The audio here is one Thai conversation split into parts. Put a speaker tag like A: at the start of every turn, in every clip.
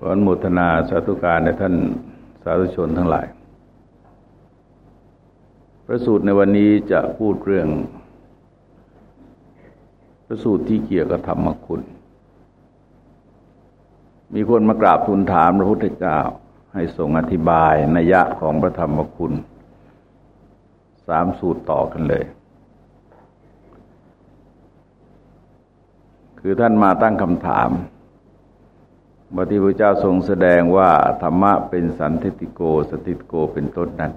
A: ขออนุโมทนาสาธุการในท่านสาธุชนทั้งหลาย พระสูตรในวันนี้จะพูดเรื่อง พระสูตรที่เกี่ยวกับธรรมคุณ มีคนมากราบทูลถามพระพุทธเจ้าให้ทรงอธิบายนัยยะของพระธรรมคุณ สามสูตรต่อกันเลย คือท่านมาตั้งคำถาม บที่พระเจ้าทรงแสดงว่าธรรมะเป็นสันติติโก สติโกเป็นต้นนั้น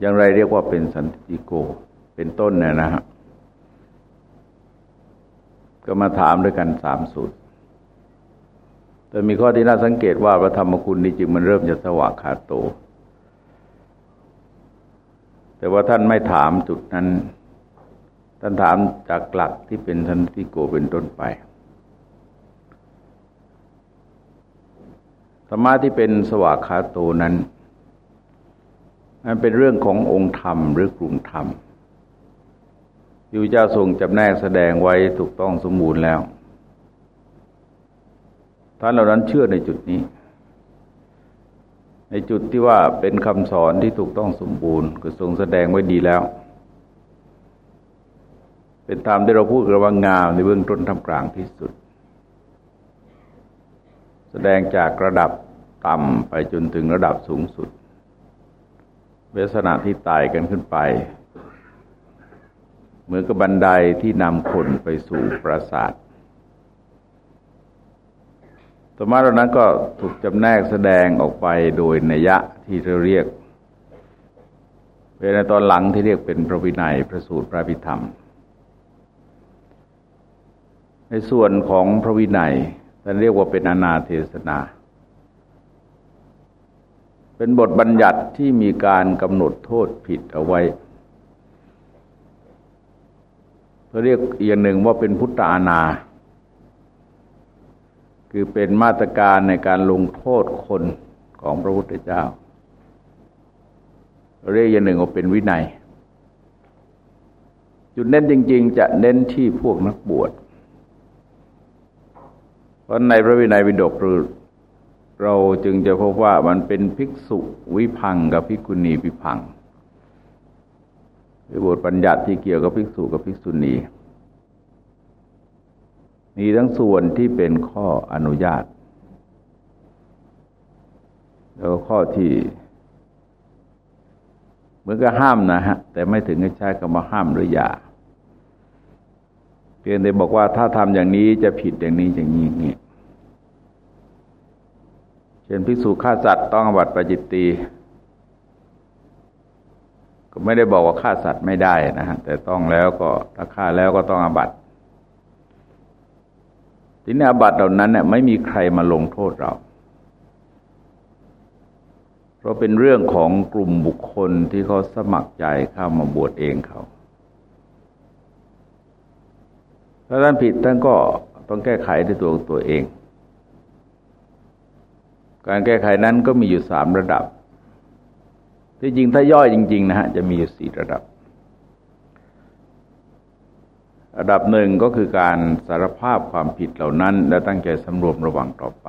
A: อย่างไรเรียกว่าเป็นสันติโก เป็นต้นเนี่ยนะฮะก็มาถามด้วยกันสามสูตร แต่มีข้อที่น่าสังเกตว่าพระธรรมคุณนี่จริงมันเริ่มจะสว่างขาโต แต่ว่าท่านไม่ถามจุดนั้น ท่านถามจากหลักที่เป็นสันติโกเป็นต้นไป ธรรมะที่เป็นสวากขาโตนั้น มันเป็นเรื่องขององค์ธรรมหรือกลุ่มธรรมที่พระเจ้าทรงจำแนกแสดงไว้ถูกต้องสมบูรณ์แล้ว ท่านเหล่านั้นเชื่อในจุดนี้ ในจุดที่ว่าเป็นคำสอนที่ถูกต้องสมบูรณ์ก็ทรงแสดงไว้ดีแล้ว เป็นตามที่เราพูดกันว่างามในเบื้องต้นทำกลางที่สุด แสดงจากระดับต่ำไปจนถึงระดับสูงสุด เวสนาที่ไต่กันขึ้นไป เหมือนกับบันไดที่นำคนไปสู่ปราสาทธรรมะเหล่านั้นก็ถูกจำแนกแสดงออกไปโดยนัยยะที่เราเรียกเป็นในตอนหลังที่เรียกเป็นพระวินัยพระสูตรพระพิธรรม ในส่วนของพระวินัย ท่านเรียกว่าเป็นอนาเทศนา เป็นบทบัญญัติที่มีการกำหนดโทษผิดเอาไว้เขาเรียกอีกหนึ่งว่าเป็นพุทธานา คือเป็นมาตรการในการลงโทษคนของพระพุทธเจ้า เรียกอย่างหนึ่งว่าเป็นวินัย จุดเน้นจริง ๆ จะเน้นที่พวกนักบวช ราะในพระวินัยวิดกเราจึงจะพบว่ามันเป็นภิกษุวิพังกับภิกุณีวิพังเป็นบทบัญญัติที่เกี่ยวกับภิกษุกับภิกษุณีมีทั้งส่วนที่เป็นข้ออนุญาต แล้วข้อที่เหมือนกับห้ามนะฮะ แต่ไม่ถึงกับใช้คำว่าห้ามหรืออย่า เพียงแต่บอกว่าถ้าทำอย่างนี้จะผิดอย่างนี้อย่างนี้นี่เช่นภิกษุฆ่าสัตว์ต้องอบัติปจิตตีก็ไม่ได้บอกว่าฆ่าสัตว์ไม่ได้นะฮะแต่ต้องแล้วก็ถ้าฆ่าแล้วก็ต้องอบัตทีนี้อบัตเหล่านั้นเนี่ยไม่มีใครมาลงโทษเรา เพราะเป็นเรื่องของกลุ่มบุคคลที่เขาสมัครใจเข้ามาบวชเองเขา ถ้าท่านผิดท่านก็ต้องแก้ไขด้วยตัวตัวเอง การแก้ไขนั้นก็มีอยู่สามระดับ ที่จริงถ้าย่อยจริง ๆ นะฮะจะมีอยู่สี่ระดับ ระดับหนึ่งก็คือการสารภาพความผิดเหล่านั้น และตั้งใจสำรวมระวังต่อไป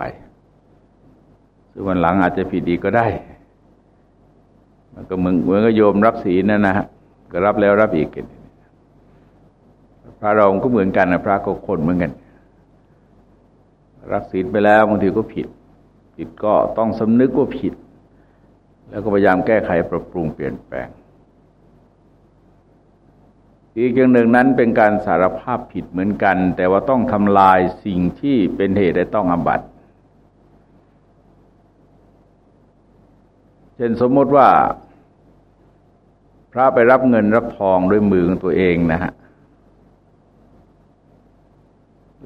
A: ซึ่งวันหลังอาจจะผิดดีก็ได้ มันก็เหมือนเหมือนกับโยมรับศีลนั่นนะฮะก็รับแล้วรับอีก พระเราก็เหมือนกันนะพระก็คนเหมือนกัน รักศีลไปแล้วบางทีก็ผิด ผิดก็ต้องสำนึกว่าผิด แล้วก็พยายามแก้ไขปรับปรุงเปลี่ยนแปลง อีกอย่างหนึ่งนั้นเป็นการสารภาพผิดเหมือนกัน แต่ว่าต้องทำลายสิ่งที่เป็นเหตุให้ต้องอบัตเช่นสมมติว่า พระไปรับเงินรับทองด้วยมือของตัวเองนะฮะ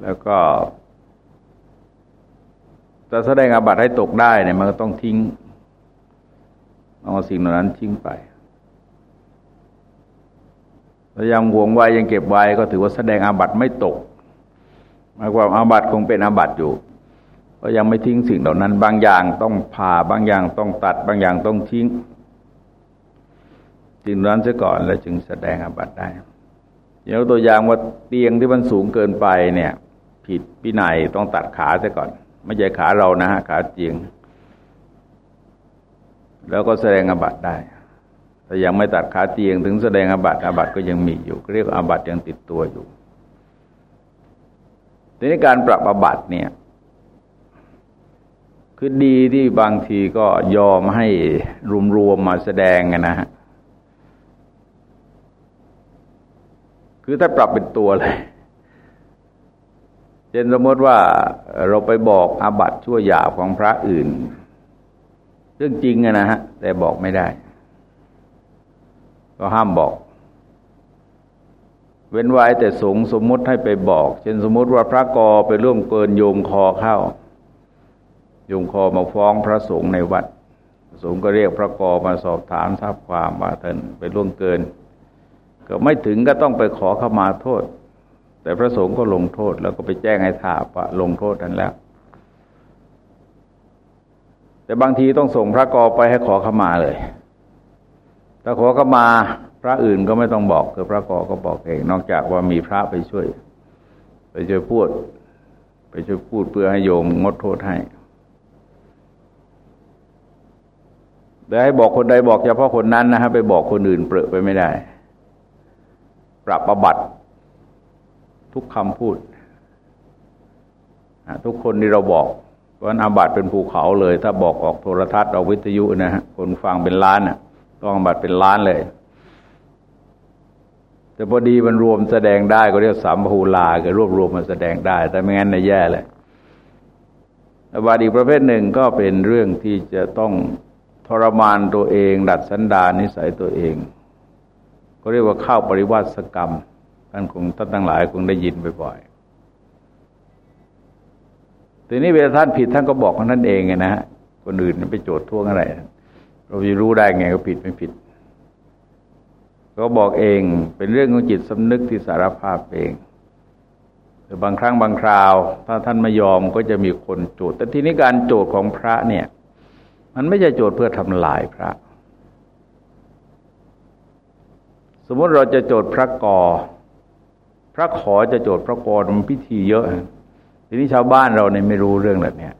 A: แล้วก็จะแสดงอาบัติให้ตกได้เนี่ยมันก็ต้องทิ้งเอาสิ่งเหล่านั้นทิ้งไปถ้ายังหวงไว้ยังเก็บไว้ก็ถือว่าแสดงอาบัติไม่ตกหมายความอาบัติคงเป็นอาบัติอยู่ก็ยังไม่ทิ้งสิ่งเหล่านั้น บางอย่างต้องผ่าบางอย่างต้องตัด บางอย่างต้องทิ้งสิ่งนั้นซะก่อนแล้วจึงแสดงอาบัติได้ยกตัวอย่างว่าเตียงที่มันสูงเกินไปเนี่ย ผิดวินัยต้องตัดขาซะก่อน ไม่ใช่ขาเรานะฮะขาเจียงแล้วก็แสดงอบัตได้แต่ยังไม่ตัดขาเตียงถึงแสดงอาบัติอาบัติก็ยังมีอยู่เรียกอาบัติยังติดตัวอยู่ทีนี้การปรับอาบัติเนี่ย คือดีที่บางทีก็ยอมให้รวมๆมาแสดงนะฮะคือถ้าปรับเป็นตัวเลย เช่นสมมติว่าเราไปบอกอาบัติชั่วหยาบของพระอื่น เรื่องจริงนะฮะ แต่บอกไม่ได้ ก็ห้ามบอก เว้นไว้แต่สงสมมติให้ไปบอก เช่นสมมติว่าพระกอไปร่วมเกินโยมคอเข้า โยมคอมาฟ้องพระสงฆ์ในวัดสงฆ์ก็เรียกพระกอมาสอบถามทราบความว่าท่านไปล่วงเกิน ก็ไม่ถึงก็ต้องไปขอขมาโทษ แต่พระสงฆ์ก็ลงโทษแล้วก็ไปแจ้งให้ทราบว่าลงโทษนั้นแล้ว แต่บางทีต้องส่งพระกอไปให้ขอขมาเลย ถ้าขอขมาพระอื่นก็ไม่ต้องบอกคือพระกอก็บอกเอง นอกจากว่ามีพระไปช่วย ไปช่วยพูด ไปช่วยพูดเพื่อให้โยมงดโทษให้แต่ให้บอกคนใดบอกเฉพาะคนนั้นนะฮะไปบอกคนอื่นเปรอะไปไม่ได้ ปรับประบัติ ทุกคำพูด ทุกคนที่เราบอกเพราะอาบัติเป็นภูเขาเลย ถ้าบอกออกโทรทัศน์ออกวิทยุนะฮะคนฟังเป็นล้านอะต้องอาบัติเป็นล้านเลย แต่พอดีมันรวมแสดงได้ก็เรียกสามภูลาก็รวบรวมมาแสดงได้ แต่ไม่งั้นในแย่เลยอาบัติอีกประเภทหนึ่งก็เป็นเรื่องที่จะต้องทรมานตัวเอง ดัดสันดานนิสัยตัวเอง ก็เรียกว่าเข้าปริวัติกรรม ท่านคงท่านทั้งหลายคงได้ยินบ่อยๆ ทีนี้เวลาท่านผิดท่านก็บอกของท่านเองไงนะฮะ คนอื่นไปโจทย์ท่วงอะไร เราจะรู้ได้ไงก็ผิดไม่ผิด ก็บอกเองเป็นเรื่องของจิตสำนึกที่สารภาพเองแต่บางครั้งบางคราว ถ้าท่านไม่ยอมก็จะมีคนโจทย์ แต่ทีนี้การโจทย์ของพระเนี่ย มันไม่ใช่โจทย์เพื่อทำลายพระ สมมติเราจะโจทย์พระกอ พระขอจะโจทย์พระกอมันพิธีเยอะ ทีนี้ชาวบ้านเราเนี่ยไม่รู้เรื่องแบบนี้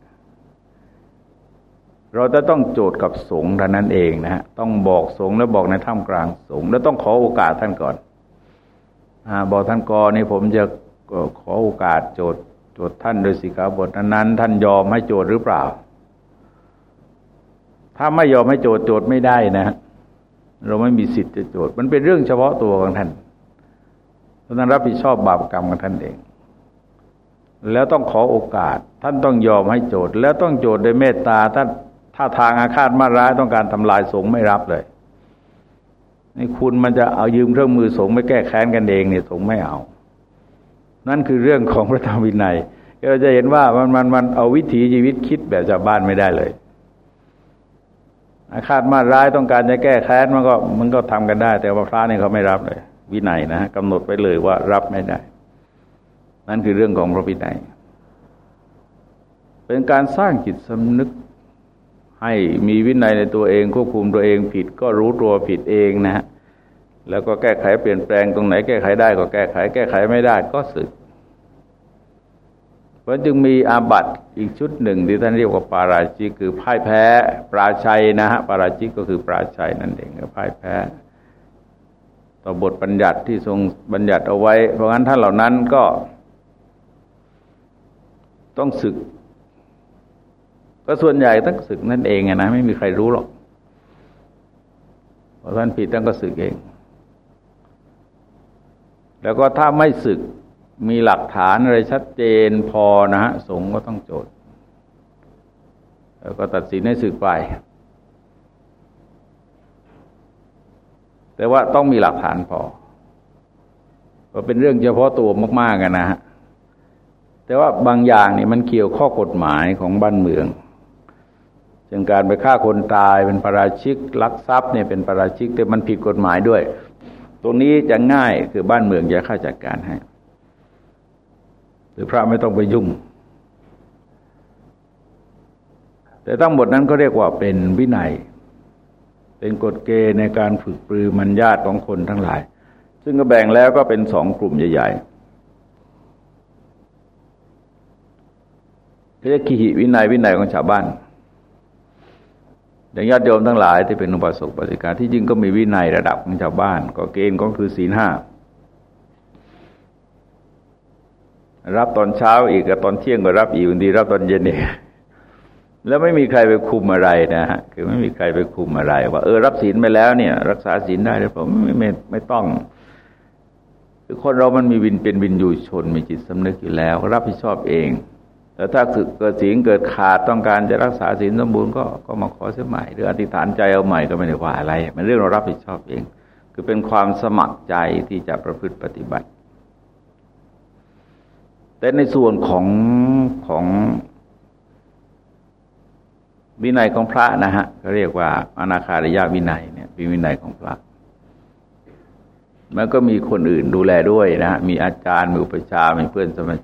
A: เราจะต้องโจทย์กับสงฆ์ท่านั้นเองนะฮะต้องบอกสงฆ์แล้วบอกในถ้ำกลางสงฆ์แล้วต้องขอโอกาสท่านก่อนอบอกท่านกอนี่ผมจะขอโอกาสโจทย์โจทย์ท่านโดยสิกขาบทนั้นท่านยอมให้โจทย์หรือเปล่า ถ้าไม่ยอมให้โจทย์โจทย์ไม่ได้นะ เราไม่มีสิทธิ์จะโจทย์ มันเป็นเรื่องเฉพาะตัวของท่าน ท่านรับผิดชอบบาปกรรมของท่านเอง แล้วต้องขอโอกาส ท่านต้องยอมให้โจทย์ แล้วต้องโจทย์ด้วยเมตตาถ้าถ้าทางอาฆาตมาร้ายต้องการทำลายสงฆ์ไม่รับเลยนี่คุณมันจะเอายืมเครื่องมือสงฆ์ไม่แก้แค้นกันเองเนี่ยสงฆ์ไม่เอา นั่นคือเรื่องของพระธรรมวินัยเราจะเห็นว่ามันมันมันเอาวิถีชีวิตคิดแบบชาวบ้านไม่ได้เลยอาฆาตมาร้ายต้องการจะแก้แค้นมันก็มันก็ทำกันได้ แต่ว่าพระนี่เขาไม่รับเลย วินัยนะฮะกำหนดไปเลยว่ารับไม่ได้ นั่นคือเรื่องของพระวินัย เป็นการสร้างจิตสำนึกให้มีวินัยในตัวเองควบคุมตัวเองผิดก็รู้ตัวผิดเองนะฮะแล้วก็แก้ไขเปลี่ยนแปลงตรงไหนแก้ไขได้ก็แก้ไข แก้ไขไม่ได้ก็สึก เพราะจึงมีอาบัตอีกชุดหนึ่งที่ท่านเรียกว่าปาราชิกคือพ่ายแพ้ ปราชัยนะฮะปาราชิกก็คือปราชัยนั่นเองก็พ่ายแพ้ ต่อบทบัญญัติที่ทรงบัญญัติเอาไว้ เพราะงั้นท่านเหล่านั้นก็ ต้องศึก ก็ส่วนใหญ่ต้องศึกนั่นเองนะไม่มีใครรู้หรอกพอท่านผิดท่านก็ศึกเอง แล้วก็ถ้าไม่ศึกมีหลักฐานอะไรชัดเจนพอนะฮะสงก็ต้องโจทย์แล้วก็ตัดสินให้สึกไป แต่ว่าต้องมีหลักฐานพอก็เป็นเรื่องเฉพาะตัวมากๆกันนะฮะแต่ว่าบางอย่างนี่มันเกี่ยวข้อกฎหมายของบ้านเมืองเช่นการไปฆ่าคนตายเป็นประราชิกลักทรัพย์เนี่ยเป็นประราชิกแต่มันผิดกฎหมายด้วย ตรงนี้จะง่ายคือบ้านเมืองจะเข้าจัดการให้ หรือพระไม่ต้องไปยุ่ง แต่ทั้งหมดนั้นก็เรียกว่าเป็นวินัย เป็นกฎเกณฑ์ในการฝึกปรือมัญญาตของคนทั้งหลาย ซึ่งก็แบ่งแล้วก็เป็นสองกลุ่มใหญ่ๆเรียกขีหิวินัยวินัยของชาวบ้านอย่างญาติโยมทั้งหลายที่เป็นอุปสมบทิกาที่จริงก็มีวินัยระดับของชาวบ้าน ก็เกณฑ์ก็คือศีลห้ารับตอนเช้าอีกกับตอนเที่ยงก็รับอีกบางทีรับตอนเย็นเอง แล้วไม่มีใครไปคุมอะไรนะฮะคือไม่มีใครไปคุมอะไร ว่าเออรับศีลไปแล้วเนี่ย รักษาศีลได้หรือเปล่าไม่ไม่ไม่ต้องคือคนเรามันมีวินเป็นวินอยู่ชนมีจิตสำนึกอยู่แล้ว รับผิดชอบเองแต่ถ้าเกิดศีลเกิดขาดต้องการจะรักษาศีลสมบูรณ์ก็ก็มาขอเสียใหม่ หรืออธิษฐานใจเอาใหม่ก็ไม่ได้ว่าอะไร มันเรื่องเรารับผิดชอบเอง คือเป็นความสมัครใจที่จะประพฤติปฏิบัติ แต่ในส่วนของของ วินัยของพระนะฮะเขาเรียกว่าอนาคาริยาวินัยเนี่ยเป็นวินัยของพระมันก็มีคนอื่นดูแลด้วยนะ มีอาจารย์มีอุปชามีเพื่อนสมา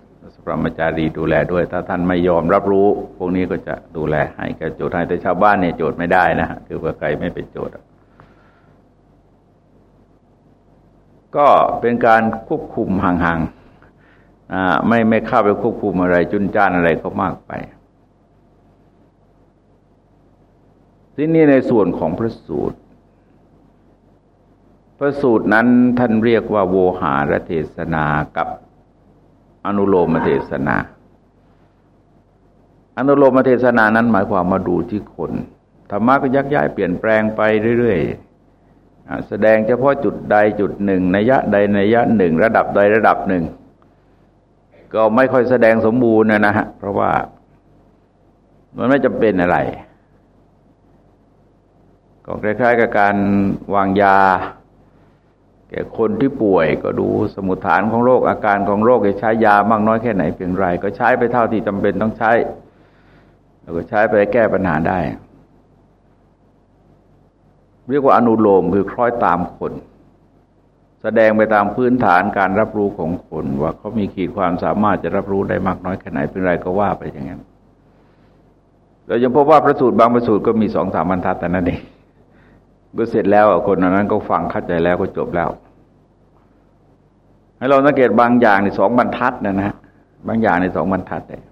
A: พรมจารีดูแลด้วย ถ้าท่านไม่ยอมรับรู้ พวกนี้ก็จะดูแลให้แกโจทย์ให้แต่ชาวบ้านเนี่ยโจทย์ไม่ได้นะคือว่าใครไม่เป็นโจทย์ก็เป็นการควบคุมห่างๆไม่ไม่เข้าไปควบคุมอะไรจุนจ้านอะไรก็มากไป ที่นี่ในส่วนของพระสูตร พระสูตรนั้นท่านเรียกว่าโวหารเทศนากับอนุโลมเทศนา อนุโลมเทศนานั้นหมายความมาดูที่คนธรรมะก็ยักย้ายเปลี่ยนแปลงไปเรื่อยๆ แสดงเฉพาะจุดใดจุดหนึ่งนัยยะใดนัยยะหนึ่ง ระดับใดระดับหนึ่ง ก็ไม่ค่อยแสดงสมบูรณ์นะฮะเพราะว่ามันไม่จำเป็นอะไร ก็คล้ายๆกับการวางยา แก่คนที่ป่วยก็ดูสมุดฐานของโรคอาการของโรคจะใช้ยามากน้อยแค่ไหนเพียงไร ก็ใช้ไปเท่าที่จำเป็นต้องใช้ แล้วก็ใช้ไปแก้ปัญหาได้ เรียกว่าอนุโลมคือคล้อยตามคน แสดงไปตามพื้นฐานการรับรู้ของคนว่าเขามีขีดความสามารถจะรับรู้ได้มากน้อยแค่ไหนเพียงไรก็ว่าไปอย่างนั้นเรายังพบว่าประสูตรบางประสูตรก็มีสองสามบรรทัดแต่นั้นเอง ก็เสร็จแล้วคนนั้นก็ฟังเข้าใจแล้วก็จบแล้ว ให้เราสังเกตบางอย่างในสองบรรทัดนะนะ บางอย่างในสองบรรทัดเลย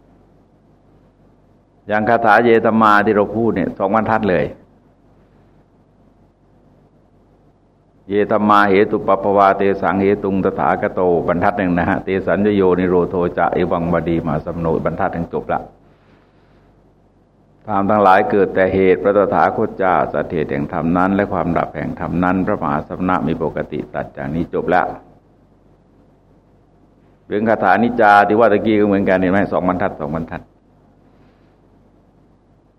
A: อย่างคาถาเยตมาที่เราพูดเนี่ยสองบรรทัดเลย เยตมาเหตุปปวาเตสังเหตุงตถาคโตบรรทัดหนึ่งนะฮะเตสัญโยนิโรโทจะเอวังบดีมาสมโนบรรทัดหนึ่งจบละ ธรรมทั้งหลายเกิดแต่เหตุพระตถาคตเจ้าสัตเหตุแห่งธรรมนั้น และความดับแห่งธรรมนั้น พระมหาสมณะมีปกติตัดจากนี้จบแล้วเรื่องคาถานิจาที่ว่าตะกี้ก็เหมือนกันเห็นไหมสองบรรทัดสองบรรทัด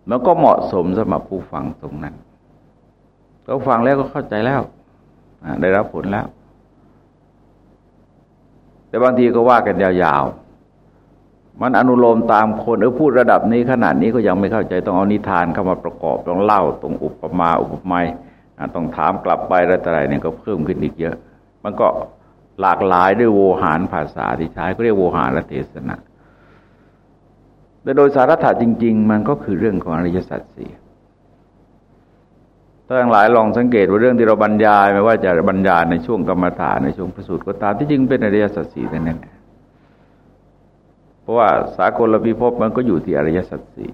A: มันก็เหมาะสมสำหรับผู้ฟังตรงนั้นเขาฟังแล้วก็เข้าใจแล้วได้รับผลแล้ว แต่บางทีก็ว่ากันยาวๆ มันอนุโลมตามคนเออพูดระดับนี้ขนาดนี้ก็ยังไม่เข้าใจต้องเอานิทานเข้ามาประกอบต้องเล่าตรงอุปมาอุปไมยต้องถามกลับไปอะไรต่ออะไรเนี่ยก็เพิ่มขึ้นอีกเยอะ มันก็หลากหลายด้วยโวหารภาษาที่ใช้ก็เรียกโวหารและเทศนาแต่โดยสาระจริง ๆ มันก็คือเรื่องของอริยสัจสี่ถ้าทั้งหลายลองสังเกตว่าเรื่องที่เราบรรยายไม่ว่าจะบรรยายในช่วงกรรมฐานในช่วงประสูตรก็ตามที่จริงเป็นอริยสัจสี่นั่นแหละ เพราะว่าสากลพิภพมันก็อยู่ที่อริยสัจสี่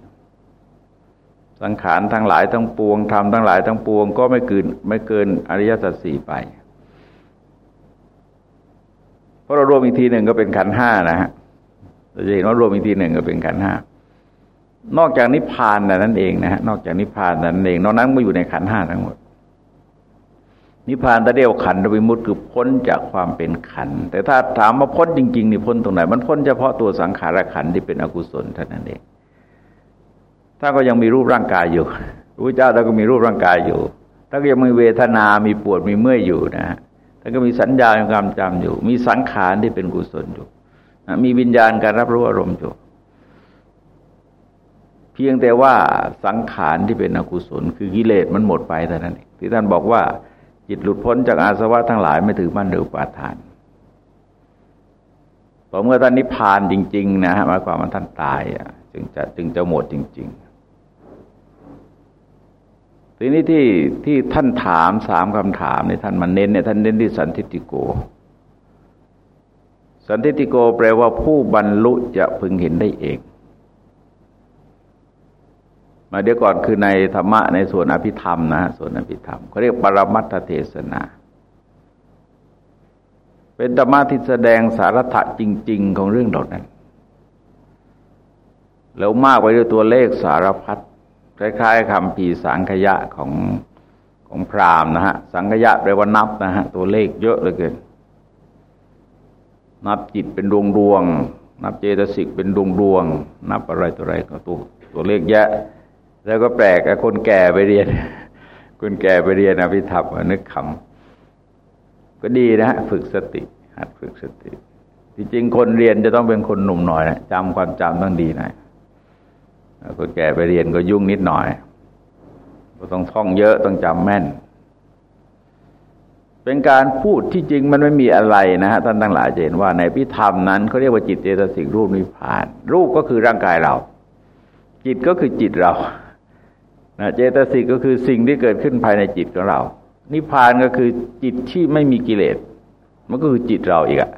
A: สังขารทั้งหลายทั้งปวงธรรมทั้งหลายทั้งปวง ก็ไม่เกินไม่เกินอริยสัจสี่ไปเพราะเรารวมอีกทีหนึ่งก็เป็นขันห้านะฮะเราจะเห็นว่ารวมอีกทีหนึ่งก็เป็นขันห้านอกจากนิพพานนั่นเองนะฮะนอกจากนิพพานนั่นเองนอกนั้นก็อยู่ในขันห้าทั้งหมด นิพพานตะเดียวขันวิมุตติคือพ้นจากความเป็นขัน แต่ถ้าถามว่าพ้นจริงๆนี่พ้นตรงไหน มันพ้นเฉพาะตัวสังขารขันที่เป็นอกุศลเท่านั้นเองถ้าก็ยังมีรูปร่างกายอยู่พระเจ้าท่านก็มีรูปร่างกายอยู่ท่านก็ยังมีเวทนา มีปวด มีเมื่อยอยู่นะท่านก็มีสัญญาความจำอยู่ มีสังขารที่เป็นกุศลอยู่ มีวิญญาณการรับรู้อารมณ์อยู่ เพียงแต่ว่าสังขารที่เป็นอกุศล คือกิเลสมันหมดไปเท่านั้นเองที่ท่านบอกว่า จิตหลุดพ้นจากอาสวะทั้งหลายไม่ถือมั่นหรือปาทานพอเมื่อท่านนิพพานจริง ๆ นะฮะหมายความว่าท่านตายอะจึงจะจึงจะหมดจริง ๆ ทีนี้ที่ที่ท่านถามสามคำถามในท่านมันเน้นเนี่ยท่านเน้นที่สันทิติโก สันทิติโกแปลว่าผู้บรรลุจะพึงเห็นได้เอง มาเดี๋ยวก่อนคือในธรรมะในส่วนอภิธรรมนะส่วนอภิธรรมเขาเรียกปรมัตถเทศนา เป็นธรรมะที่แสดงสาระจริง ๆ ของเรื่องเหล่านั้น แล้วมากไปด้วยตัวเลขสารพัดคล้ายๆคำพีสังขยะของของพราหมณ์นะฮะ สังขยะแปลว่านับนะฮะ ตัวเลขเยอะเหลือเกิน นับจิตเป็นดวงดวงนับเจตสิกเป็นดวงดวงนับอะไรตัวอะไรก็ตัวตัวเลขเยอะ แล้วก็แปลกอ้คนแก่ไปเรียน คนแก่ไปเรียนอภิธรรมนึกคำก็ดีนะฮะฝึกสติหัดฝึกสติที่จริงคนเรียนจะต้องเป็นคนหนุ่มหน่อยนะจำความจำต้องดีหน่อยคนแก่ไปเรียนก็ยุ่งนิดหน่อยก็ต้องท่องเยอะต้องจำแม่น เป็นการพูดที่จริงมันไม่มีอะไรนะฮะท่านทั้งหลายจะเห็นว่า ในพิธรรมนั้นเขาเรียกว่าจิตเจตสิกรูปนิพพาน รูปก็คือร่างกายเรา จิตก็คือจิตเรา นะเจตสิกก็คือสิ่งที่เกิดขึ้นภายในจิตของเรา นิพพานก็คือจิตที่ไม่มีกิเลส มันก็คือจิตเราอีกอะ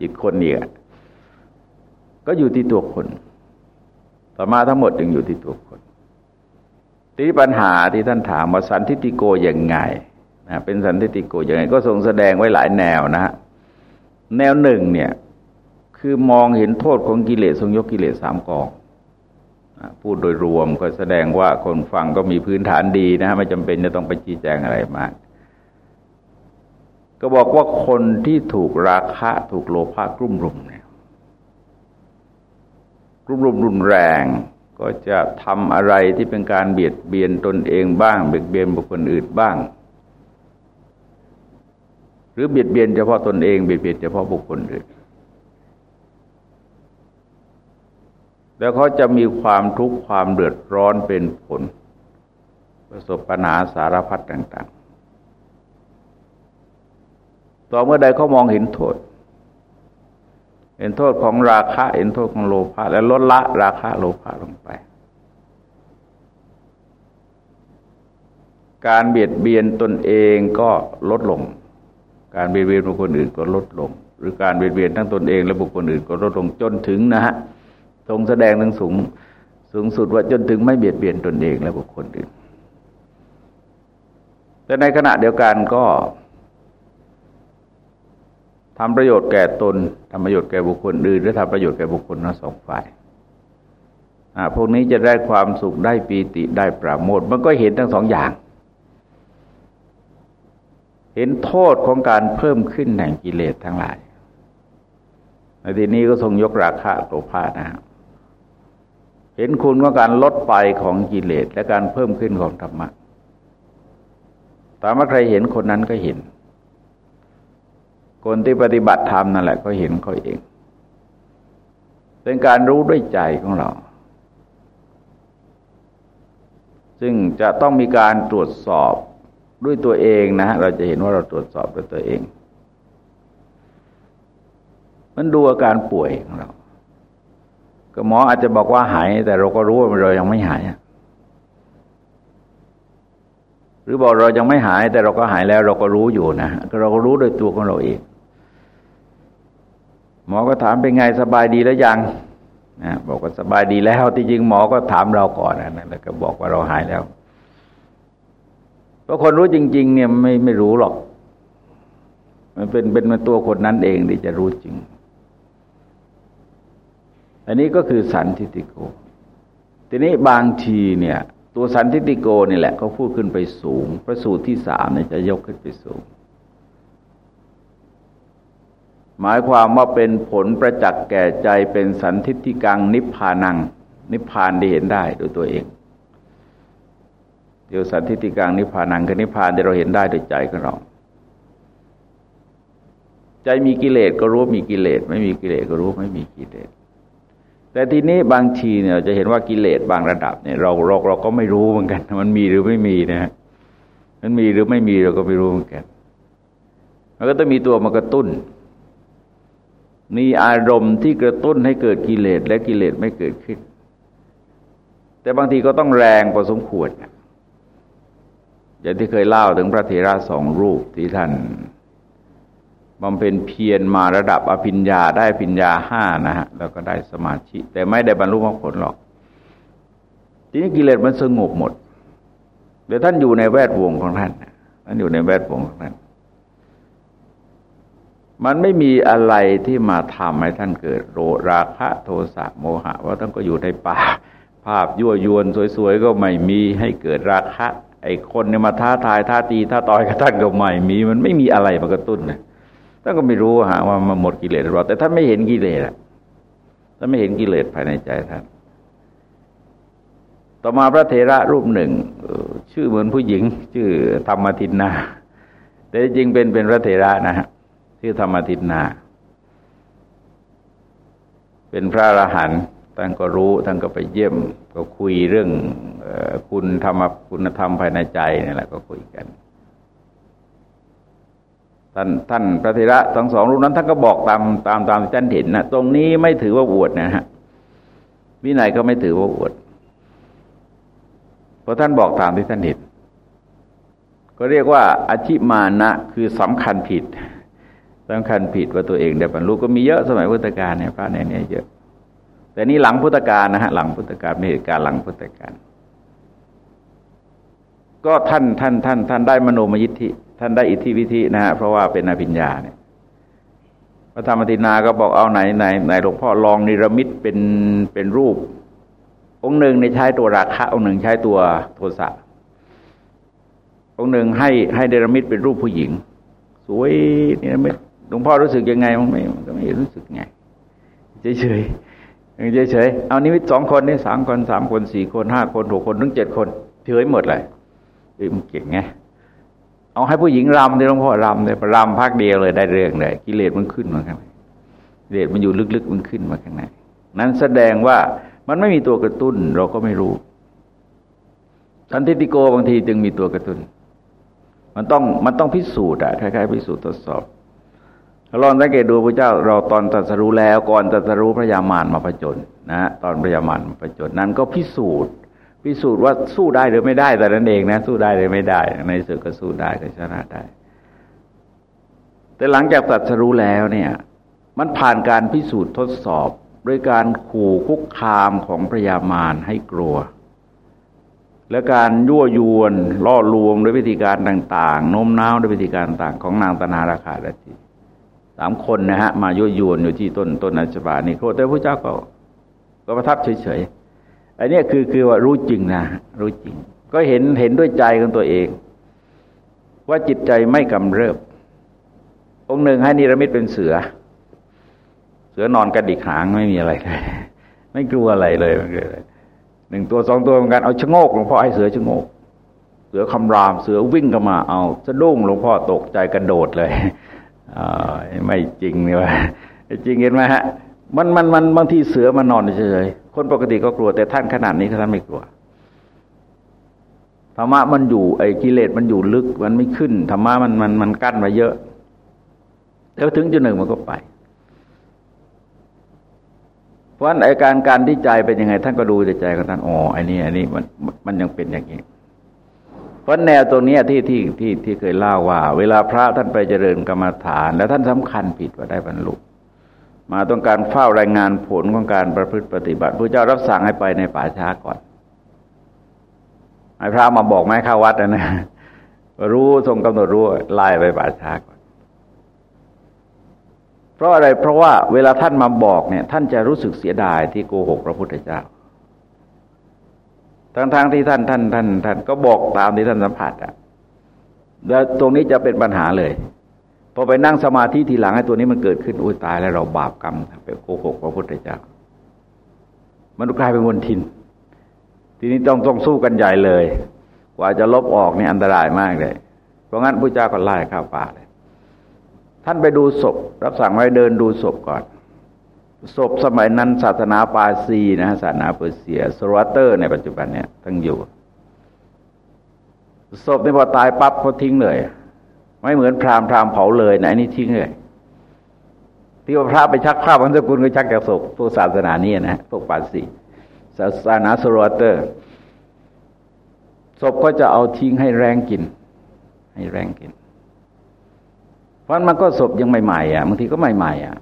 A: จิตคนอีกอะก็อยู่ที่ตัวคนต่อมาทั้งหมดจึงอยู่ที่ตัวคนทีปัญหาที่ท่านถามว่าสันทิติโกอย่างไงนะเป็นสันทิติโกอย่างไง ก็ทรงแสดงไว้หลายแนวนะฮะแนวหนึ่งเนี่ยคือมองเห็นโทษของกิเลสทรงยกกิเลสสามกอง พูดโดยรวมก็แสดงว่าคนฟังก็มีพื้นฐานดีนะฮะไม่จำเป็นจะต้องไปชี้แจงอะไรมาก ก็บอกว่าคนที่ถูกราคะถูกโลภะกลุ่มรุมเนี่ยกลุ่มรุมรุนแรงก็จะทำอะไรที่เป็นการเบียดเบียนตนเองบ้างเบียดเบียนบุคคลอื่นบ้าง หรือเบียดเบียนเฉพาะตนเองเบียดเบียนเฉพาะบุคคลอื่น แล้วเขาจะมีความทุกข์ความเดือดร้อนเป็นผล ประสบปัญหาสารพัดต่าง ๆ ต่อเมื่อใดเขามองเห็นโทษ เห็นโทษของราคะ เห็นโทษของโลภะและลดละราคะโลภะลงไป การเบียดเบียนตนเองก็ลดลง การเบียดเบียนบุคคลอื่นก็ลดลง หรือการเบียดเบียนทั้งตนเองและบุคคลอื่นก็ลดลงจนถึงนะฮะ ทรงแสดงถึงสูงสูงสุดว่าจนถึงไม่เบียดเบียนตนเองและบุคคลอื่น แต่ในขณะเดียวกันก็ทำประโยชน์แก่ตนทำประโยชน์แก่บุคคลอื่น หรือทำประโยชน์แก่บุคคลทั้งสองฝ่ายพวกนี้จะได้ความสุขได้ปีติได้ปราโมทมันก็เห็นทั้งสองอย่าง เห็นโทษของการเพิ่มขึ้นแห่งกิเลสทั้งหลายในที่นี้ก็ทรงยกราคะโลภะนะครับ เห็นคุณว่าการลดไปของกิเลสและการเพิ่มขึ้นของธรรมะถามว่าใครเห็นคนนั้นก็เห็น คนที่ปฏิบัติธรรมนั่นแหละก็เห็นเขาเอง เป็นการรู้ด้วยใจของเรา ซึ่งจะต้องมีการตรวจสอบด้วยตัวเองนะ เราจะเห็นว่าเราตรวจสอบด้วยตัวเอง มันดูอาการป่วยของเรา ก็หมออาจจะบอกว่าหาย แต่เราก็รู้ว่าเรายังไม่หาย หรือบอกเรายังไม่หาย แต่เราก็หายแล้ว เราก็รู้อยู่นะเราก็รู้โดยตัวของเราเองหมอก็ถามเป็นไงสบายดีแล้วยังนะบอกว่าสบายดีแล้วที่จริงหมอก็ถามเราก่อนนะแล้วก็บอกว่าเราหายแล้วเพราะคนรู้จริง ๆ เนี่ยไม่ไม่รู้หรอก มันเป็นเป็นตัวคนนั้นเองที่จะรู้จริง อันนี้ก็คือสันทิติโก ทีนี้บางทีเนี่ย ตัวสันทิติโกนี่แหละเขาพูดขึ้นไปสูง พระสูตรที่สามเนี่ยจะยกขึ้นไปสูง หมายความว่าเป็นผลประจักษ์แก่ใจเป็นสันทิติกังนิพพานัง นิพพานได้เห็นได้โดยตัวเองเดี๋ยวสันทิติกังนิพพานังคือนิพพานที่เราเห็นได้โดยใจของเราใจมีกิเลสก็รู้มีกิเลส ไม่มีกิเลสก็รู้ไม่มีกิเลส แต่ทีนี้บางทีเนี่ยจะเห็นว่ากิเลสบางระดับเนี่ยเราเราเราก็ไม่รู้เหมือนกัน มันมีหรือไม่มีนะฮะมันมีหรือไม่มีเราก็ไม่รู้เหมือนกันมันก็ต้องมีตัวมากระตุ้น มีอารมณ์ที่กระตุ้นให้เกิดกิเลสและกิเลสไม่เกิดขึ้น แต่บางทีก็ต้องแรงพอสมควรอย่างที่เคยเล่าถึงพระเถระสองรูปที่ท่าน บำเพ็ญเพียรมาระดับอภิญญาได้ภิญญาห้านะฮะแล้วก็ได้สมาธิแต่ไม่ได้บรรลุมรรคผลหรอก ทีนี้กิเลสมันสงบหมดเดี๋ยวท่านอยู่ในแวดวงของท่านท่านอยู่ในแวดวงของท่านมันไม่มีอะไรที่มาทำให้ท่านเกิดโรราคะโทสะโมหะว่าท่านก็อยู่ในป่า ภาพยั่วยวนสวยๆ ก็ไม่มีให้เกิดราคะ ไอ้คนเนี่ยมาท้าทายท้าตีท้าต่อยกับท่านก็ไม่มี มันไม่มีอะไรมากระตุ้นนะ ท่านก็ไม่รู้ฮะว่ามันหมดกิเลสหรือเปล่าแต่ท่านไม่เห็นกิเลสอะท่านไม่เห็นกิเลสภายในใจท่าน ต่อมาพระเถระรูปหนึ่ง ชื่อเหมือนผู้หญิง ชื่อธรรมทินนา แต่จริงเป็นเป็นพระเถระนะฮะชื่อธรรมทินนา เป็นพระอรหันต์ท่านก็รู้ท่านก็ไปเยี่ยม ก็คุยเรื่องคุณธรรมคุณธรรมภายในใจนี่แหละก็คุยกัน ท่านท่านพระเถระทั้งสองรูปนั้นท่านก็บอกตามตามตามที่ท่านเห็นนะตรงนี้ไม่ถือว่าอวดนะฮะวินัยก็ไม่ถือว่าอวดเพราะท่านบอกตามที่ท่านเห็น ก็เรียกว่าอาชิมานะคือสำคัญผิดสำคัญผิดว่าตัวเองได้บรรลุก็มีเยอะสมัยพุทธกาลเนี่ยพระในนี้เยอะ แต่นี่หลังพุทธกาลนะฮะหลังพุทธกาลในเหตุการณ์หลังพุทธกาลก็ท่านท่านท่านท่านได้มโนมยิทธิ ท่านได้อิทธิวิธินะฮะเพราะว่าเป็นอภิญญาเนี่ยพระธรรมตินาก็บอกเอาไหนไหนไหนหลวงพ่อลองนิรมิตเป็นเป็นรูป องค์หนึ่งในใช้ตัวราคะ องค์หนึ่งใช้ตัวโทสะองค์หนึ่งให้ให้เดรมิตเป็นรูปผู้หญิง สวยนี่ไม่หลวงพ่อรู้สึกยังไงมันไม่มันก็ไม่รู้สึกไงเฉยเฉยเฉยเฉยเอานิมิตสองคนนี่สามคนสามคนสี่คนห้าคนหกคนถึงเจ็ดคนเฉยหมดเลยเออมันเก่งไง เอาให้ผู้หญิงรำเลยหลวงพ่อรำเลยรำพักเดียวเลยได้เรื่องเลยกิเลสมันขึ้นมาข้างในกิเลสมันอยู่ลึกๆมันขึ้นมาข้างในนั้นแสดงว่ามันไม่มีตัวกระตุ้น เราก็ไม่รู้สันติติโกบางทีจึงมีตัวกระตุ้น มันต้องมันต้องพิสูจน์อะคล้ายๆพิสูจน์ทดสอบลองสังเกตดูพระเจ้าเราตอนตรัสรู้แล้ว ก่อนตรัสรู้พระยามารมาประจนนะตอนพระยามารมาประจนนั้นก็พิสูจน์ พิสูจน์ว่าสู้ได้หรือไม่ได้แต่นั้นเองนะ สู้ได้หรือไม่ได้ ในสุดก็สู้ได้ก็ชนะได้ แต่หลังจากตัดสรู้แล้วเนี่ย มันผ่านการพิสูจน์ทดสอบด้วยการขู่คุกคามของพระยามารให้กลัว และการยั่วยวนล่อลวงด้วยวิธีการต่าง ๆ โน้มน้าวด้วยวิธีการต่างของนางตนาราคาและทีสามคนนะฮะ มายั่วยวนอยู่ที่ต้นต้นอัจฉริยะนี่โคแต่พระเจ้าก็ก็ประทับเฉยๆ อันนี้คือคือว่ารู้จริงนะรู้จริง ก็เห็นเห็นด้วยใจของตัวเอง ว่าจิตใจไม่กำเริบ องค์หนึ่งให้นิรมิตเป็นเสือ เสือนอนกระดิกหางไม่มีอะไรเลยไม่กลัวอะไรเลยหนึ่งตัวสองตัวเหมือนกันเอาชะโงกหลวงพ่อให้เสือชะโงก เสือคำรามเสือวิ่งเข้ามาเอาสะดุ้งหลวงพ่อตกใจกระโดดเลยไม่จริงนี่วะจริงเห็นไหมฮะ มันมันมันบางทีเสือมานอนเฉยๆคนปกติก็กลัว แต่ท่านขนาดนี้ท่านไม่กลัวธรรมะมันอยู่ไอ้กิเลสมันอยู่ลึกมันไม่ขึ้นธรรมะมันมันมันกั้นมาเยอะ แล้วถึงจุดหนึ่งมันก็ไป เพราะฉะนั้นไอ้การการที่ใจเป็นยังไง ท่านก็ดูใจของท่านอ๋อไอ้นี่ไอ้นี่มันมันยังเป็นอย่างนี้เพราะแนวตรงนี้ที่ที่ที่ที่เคยเล่าว่า เวลาพระท่านไปเจริญกรรมฐาน แล้วท่านสำคัญผิดว่าได้บรรลุ มาต้องการเฝ้ารายงานผลของการประพฤติปฏิบัติพระเจ้ารับสั่งให้ไปในป่าช้าก่อนให้พระมาบอกไม่เข้าวัดนะนะรู้ทรงกำหนดรู้ไล่ไปป่าช้าก่อน เพราะอะไรเพราะว่าเวลาท่านมาบอกเนี่ย ท่านจะรู้สึกเสียดายที่โกหกพระพุทธเจ้าทั้งๆทที่ท่านท่านท่านท่านก็บอกตามที่ท่านสัมผัสอะแล้วตรงนี้จะเป็นปัญหาเลย พอไปนั่งสมาธิทีหลังให้ตัวนี้มันเกิดขึ้นอุ้ยตายแล้วเราบาปกรรมไปโกหกพระพุทธเจ้ามันกลายเป็นวนทิน ทีนี้ต้องต้องสู้กันใหญ่เลย กว่าจะลบออกนี่อันตรายมากเลย เพราะงั้นพระเจ้าก็ไล่ข้าป่าเลย ท่านไปดูศพ รับสั่งไว้เดินดูศพก่อนศพสมัยนั้นศาสนาปาซีนะศาสนาเปอร์เซียสวอตเตอร์ในปัจจุบันเนี่ยทั้งอยู่ศพในพอตายปั๊บเขาทิ้งเลย ไม่เหมือนพราหมณ์พราหมณ์เผาเลยนะอันี่ทิ้งเลยที่ว่าพระไปชักผ้าพันสกุลก็ชักจากศพพวกศาสนานี้นะพวกปาสีศาสนาสโรเตอร์ศพก็จะเอาทิ้งให้แรงกิน ให้แรงกิน เพราะมันก็ศพยังใหม่ๆอะบางทีก็ใหม่ๆอะ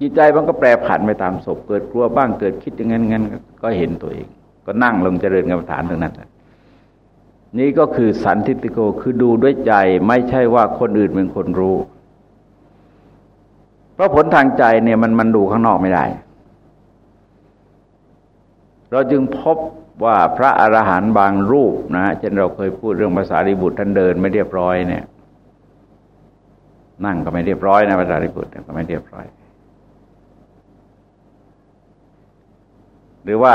A: จิตใจมันก็แปรผันไปตามศพเกิดกลัวบ้างเกิดคิดอย่างนั้นงั้นก็เห็นตัวเอง ก็ก็นั่งลงเจริญกรรมฐานตรงนั้น นี่ก็คือสันทิติโกคือดูด้วยใจไม่ใช่ว่าคนอื่นเป็นคนรู้ เพราะผลทางใจเนี่ยมันมันดูข้างนอกไม่ได้ เราจึงพบว่าพระอรหันต์บางรูปนะเช่นเราเคยพูดเรื่องภาษาริบุตรท่านเดินไม่เรียบร้อยเนี่ย นั่งก็ไม่เรียบร้อยนะภาษาริบุตรก็ไม่เรียบร้อย หรือว่า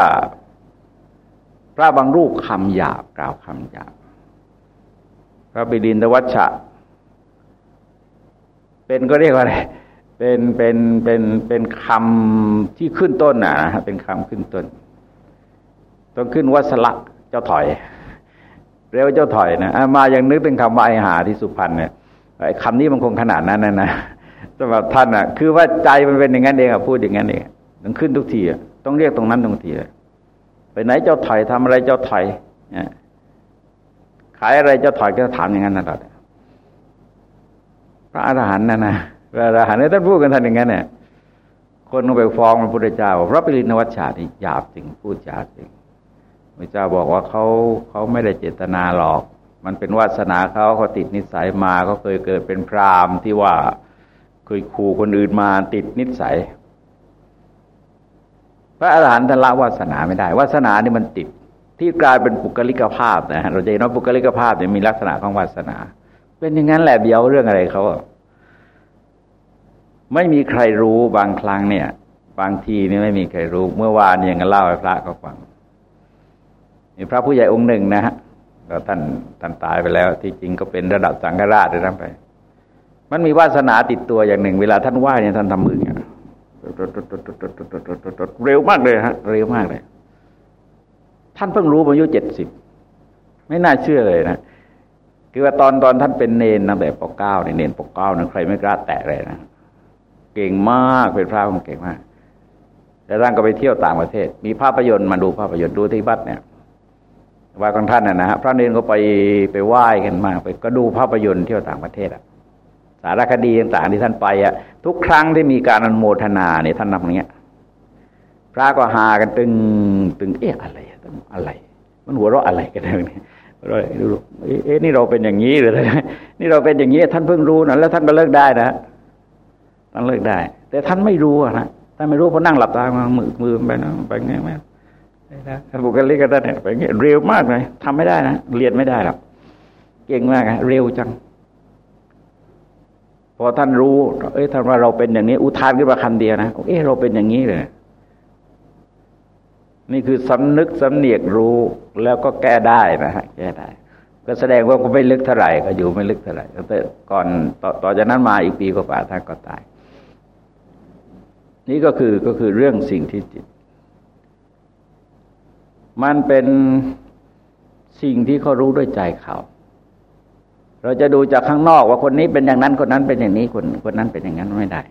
A: พระบางรูปคำหยาบกล่าวคำหยาบ พระบิดินทวัชชะ เป็นก็เรียกว่าอะไร เป็นเป็นเป็นเป็นคำที่ขึ้นต้นนะเป็นคำขึ้นต้น ต้องขึ้นวัสละเจ้าถอย เร็วเจ้าถอยนะมาอย่างนึกถึงคำว่าไอหาที่สุพรรณเนี่ยไอคำนี้มันคงขนาดนั้นนะนะสำหรับท่านอะ คือว่าใจมันเป็นอย่างนั้นเองอะพูดอย่างนั้นเองต้องขึ้นทุกทีอะต้องเรียกตรงนั้นตรงทีเลย ไปไหนเจ้าถอยทำอะไรเจ้าถอยขายอะไรเจ้าถอยก็ถามอย่างนั้นนะตลอดพระอรหันต์นะนะพระอรหันต์เนี่ยท่านพูดกันท่านอย่างนั้นเนี่ยคนก็ไปฟ้องพระพุทธเจ้าพระปิรินวัชชานี่หยาบจริงพูดหยาบจริงพระเจ้าบอกว่าเขาเขาไม่ได้เจตนาหรอก มันเป็นวาสนาเขาเขาติดนิสัยมาเขาเคยเกิดเป็นพราหมณ์ที่ว่าเคยขู่คนอื่นมาติดนิสัย พระอาหารหันต์ทละวาสนาไม่ได้วาสนานี่มันติด ที่กลายเป็นปุกลิกภาพนะเราจะเห็นว่าปุกลิกภาพเนี่ยมีลักษณะของวาสนา เป็นอย่างนั้นแหละเดียวเรื่องอะไรเขาไม่มีใครรู้บางครั้งเนี่ย บางทีนี่ไม่มีใครรู้ เมื่อวานยังเล่าให้พระเขาฟังมีพระผู้ใหญ่องค์หนึ่งนะฮะเราท่านท่านตายไปแล้ว ที่จริงก็เป็นระดับสังฆราชด้วยนะไป มันมีวาสนาติดตัวอย่างหนึ่ง เวลาท่านไหว้เนี่ยท่านทำมืออย่าง เร็วมากเลยฮะ เร็วมากเลย ท่านเพิ่งรู้อายุเจ็ดสิบไม่น่าเชื่อเลยนะคือว่าตอนตอนท่านเป็นเนนนะแบบปกเก้าเนเนนปกเก้านะใครไม่กล้าแตะเลยนะเก่งมากเป็นพระองค์เก่งมากแล้วร่างก็ไปเที่ยวต่างประเทศ มีภาพยนตร์มาดูภาพยนตร์ดูที่บัดเนี่ยว่าของท่านนะฮะพระเนนก็ไปไปไหว้กันมากไปก็ดูภาพยนตร์เที่ยวต่างประเทศอะ สารคดีต่างๆที่ท่านไปอะทุกครั้งที่มีการอนโมทนาเนี่ยท่านทำอย่างเงี้ย พระก็หากันตึงตึงเอ๊ะอะไรอะไร มันหัวเราะอะไรกันเนี่ยเราดูเอ๊ะนี่เราเป็นอย่างนี้หรืออะไรนี่เราเป็นอย่างนี้ ท่านเพิ่งรู้นะแล้วท่านก็เลิกได้นะท่านเลิกได้ แต่ท่านไม่รู้นะท่านไม่รู้เพราะนั่งหลับตามามือมือไปนะไปไงไหมนะบุคลิกท่านเนี่ยไปเงี้ยเร็วมากเลยทำไม่ได้นะเรียนไม่ได้หรอกเก่งมากเร็วจัง พอท่านรู้ เอ้ยท่านว่าเราเป็นอย่างนี้ อุทานขึ้นมาคำเดียวนะเอ้เราเป็นอย่างนี้เลยนี่คือสำนึกสำเนียกรู้แล้วก็แก้ได้นะฮะแก้ได้ ก็แสดงว่าก็ไม่ลึกเท่าไหร่ก็อยู่ไม่ลึกเท่าไหร่แต่ก่อนต่อต่อจากนั้นมาอีกปีกว่าท่านก็ตาย นี่ก็คือก็คือเรื่องสิ่งที่จิต มันเป็นสิ่งที่เขารู้ด้วยใจเขา เราจะดูจากข้างนอกว่าคนนี้เป็นอย่างนั้นคนนั้นเป็นอย่างนี้คนคนนั้นเป็นอย่างนั้นไม่ได้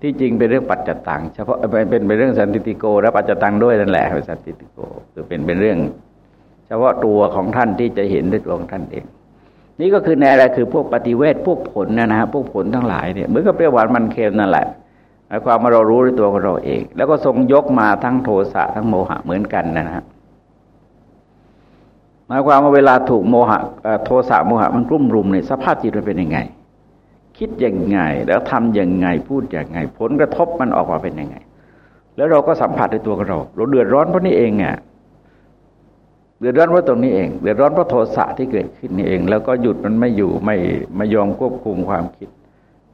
A: ที่จริงเป็นเรื่องปัจจตังเฉพาะเป็นเป็นเรื่องสันติโก และปัจจตังด้วยนั่นแหละเป็นสันติโกคือเป็นเป็นเรื่อง เฉพาะตัวของท่านที่จะเห็นด้วยตัวของท่านเอง นี่ก็คือในอะไรคือพวกปฏิเวทพวกผลนะนะพวกผลทั้งหลายเนี่ยเหมือนกับเปรี้ยวหวานมันเค็มนั่นแหละหมายความว่าเรารู้ด้วยตัวของเราเอง แล้วก็ทรงยกมาทั้งโทสะทั้งโมหะเหมือนกันนะฮะายความว่าเวลาถูกโมหะโทสะโมหะมันกลุ่มรุมเนี่ยสภาพจิตมันเป็นยังไง คิดยังไง แล้วทำยังไงพูดยังไง ผลกระทบมันออกมาเป็นยังไง แล้วเราก็สัมผัสในตัวเราเราเดือดร้อนเพราะนี่เองอะเดือดร้อนเพราะตรงนี้เองเดือดร้อนเพราะโทสะที่เกิดขึ้นนี่เอง แล้วก็หยุดมันไม่อยู่ไม่ไม่ยอมควบคุมความคิด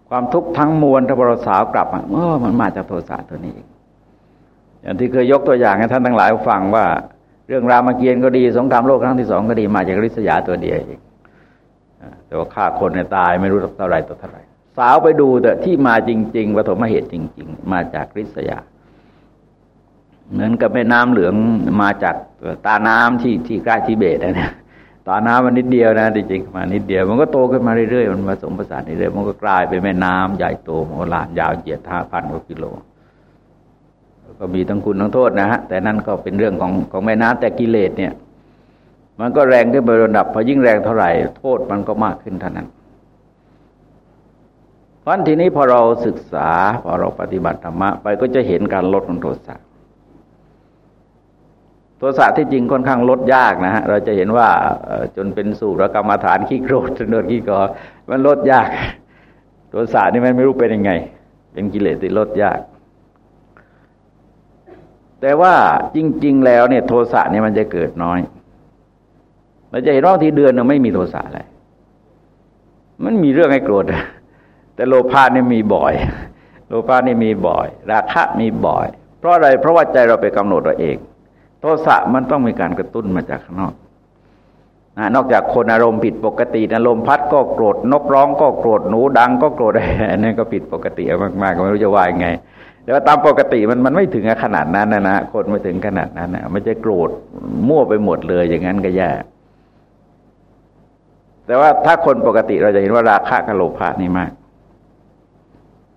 A: ความทุกข์ทั้งมวลถ้าเราสาวกลับมาเออมันมาจากโทสะตัวนี้เองอย่างที่เคยยกตัวอย่างให้ท่านทั้งหลายฟังว่า เรื่องรามเกียรติ์ก็ดีสงครามโลกครั้งที่สองก็ดีมาจากริษยาตัวเดียวเองแต่ว่าฆ่าคนในตายไม่รู้เท่าไรต่อเท่าไรสาวไปดูแต่ที่มาจริง ๆปฐมเหตุจริง ๆ มาจากริษยา เหมือนกับแม่น้ำเหลืองมาจากตาน้ำที่ที่ใกล้ทิเบตนะเนี่ยตาน้ำมันนิดเดียวนะจริงๆมานิดเดียว มันก็โตขึ้นมาเรื่อยๆมันผสมผสานเรื่อยๆมันก็กลายเป็นแม่น้ำใหญ่โตโมลานยาวเหยียดห้าพันกว่ากิโล ก็มีทั้งคุณทั้งโทษนะฮะแต่นั่นก็เป็นเรื่องของของแม่น้ำแต่กิเลสเนี่ย มันก็แรงขึ้นไประดับพอยิ่งแรงเท่าไหร่ โทษมันก็มากขึ้นเท่านั้นเพราะทีนี้พอเราศึกษาพอเราปฏิบัติธรรมะไปก็จะเห็นการลดของโทสะโทสะที่จริงค่อนข้างลดยากนะฮะเราจะเห็นว่าจนเป็นสูตรกรรมฐานขี้โกรธจนโดนขี้กอมันลดยาก โทสะนี่มันไม่รู้เป็นยังไง เป็นกิเลสที่ลดยาก แต่ว่าจริง ๆ แล้วเนี่ยโทสะเนี่ยมันจะเกิดน้อยเราจะเห็นว่าทีเดือนนึงไม่มีโทสะอะไรมันมีเรื่องให้โกรธแต่โลภะนี่มีบ่อย โลภะนี่มีบ่อย ราคะมีบ่อย เพราะอะไรเพราะว่าใจเราไปกำหนดเราเอง โทสะมันต้องมีการกระตุ้นมาจากข้างนอกนอกจากคนอารมณ์ผิดปกตินะลมพัดก็โกรธนกร้องก็โกรธหนูดังก็โกรธอันนี้ก็ผิดปกติมากๆก็ไม่รู้จะว่ายังไง แต่ว่าตามปกติมันมันไม่ถึงขนาดนั้นนะนะคนไม่ถึงขนาดนั้นนะมันจะโกรธมั่วไปหมดเลยอย่างนั้นก็แย่แต่ว่าถ้าคนปกติเราจะเห็นว่าราคะกับโลภะนี่มาก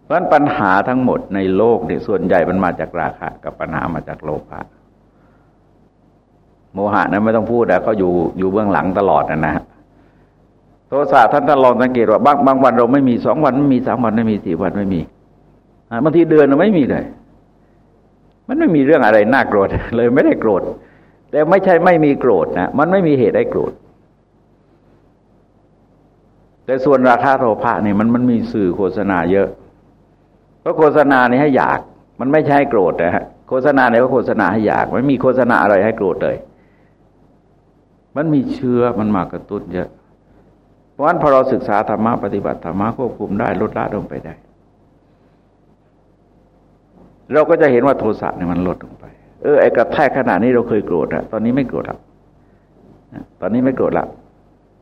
A: เพราะฉะนั้นปัญหาทั้งหมดในโลกเนี่ยส่วนใหญ่มันมาจากราคะกับปัญหามาจากโลภะโมหะนั้นไม่ต้องพูดนะเขาอยู่อยู่เบื้องหลังตลอดนะนะโทสะท่านท่านลองสังเกตว่าบางบางวันเราไม่มีสองวันไม่มีสามวันไม่มีสี่วันไม่มี บางทีเดือนไม่มีเลย มันไม่มีเรื่องอะไรน่าโกรธเลยไม่ได้โกรธ แต่ไม่ใช่ไม่มีโกรธนะมันไม่มีเหตุให้โกรธ แต่ส่วนราคาโทภะนี่มันมันมีสื่อโฆษณาเยอะ เพราะโฆษณานี่ให้อยาก มันไม่ใช่โกรธนะฮะโฆษณาเนี่ยก็โฆษณาให้อยากไม่มีโฆษณาอะไรให้โกรธเลยมันมีเชื้อมันมากระตุ้นเยอะ เพราะฉะนั้นพอเราศึกษาธรรมะปฏิบัติธรรมะควบคุมได้ลดละลงไปได้ เราก็จะเห็นว่าโทสะเนี่ยมันลดลงไป เออไอ้กระแทกขนาดนี้เราเคยโกรธอะตอนนี้ไม่โกรธล้วตอนนี้ไม่โกรธละ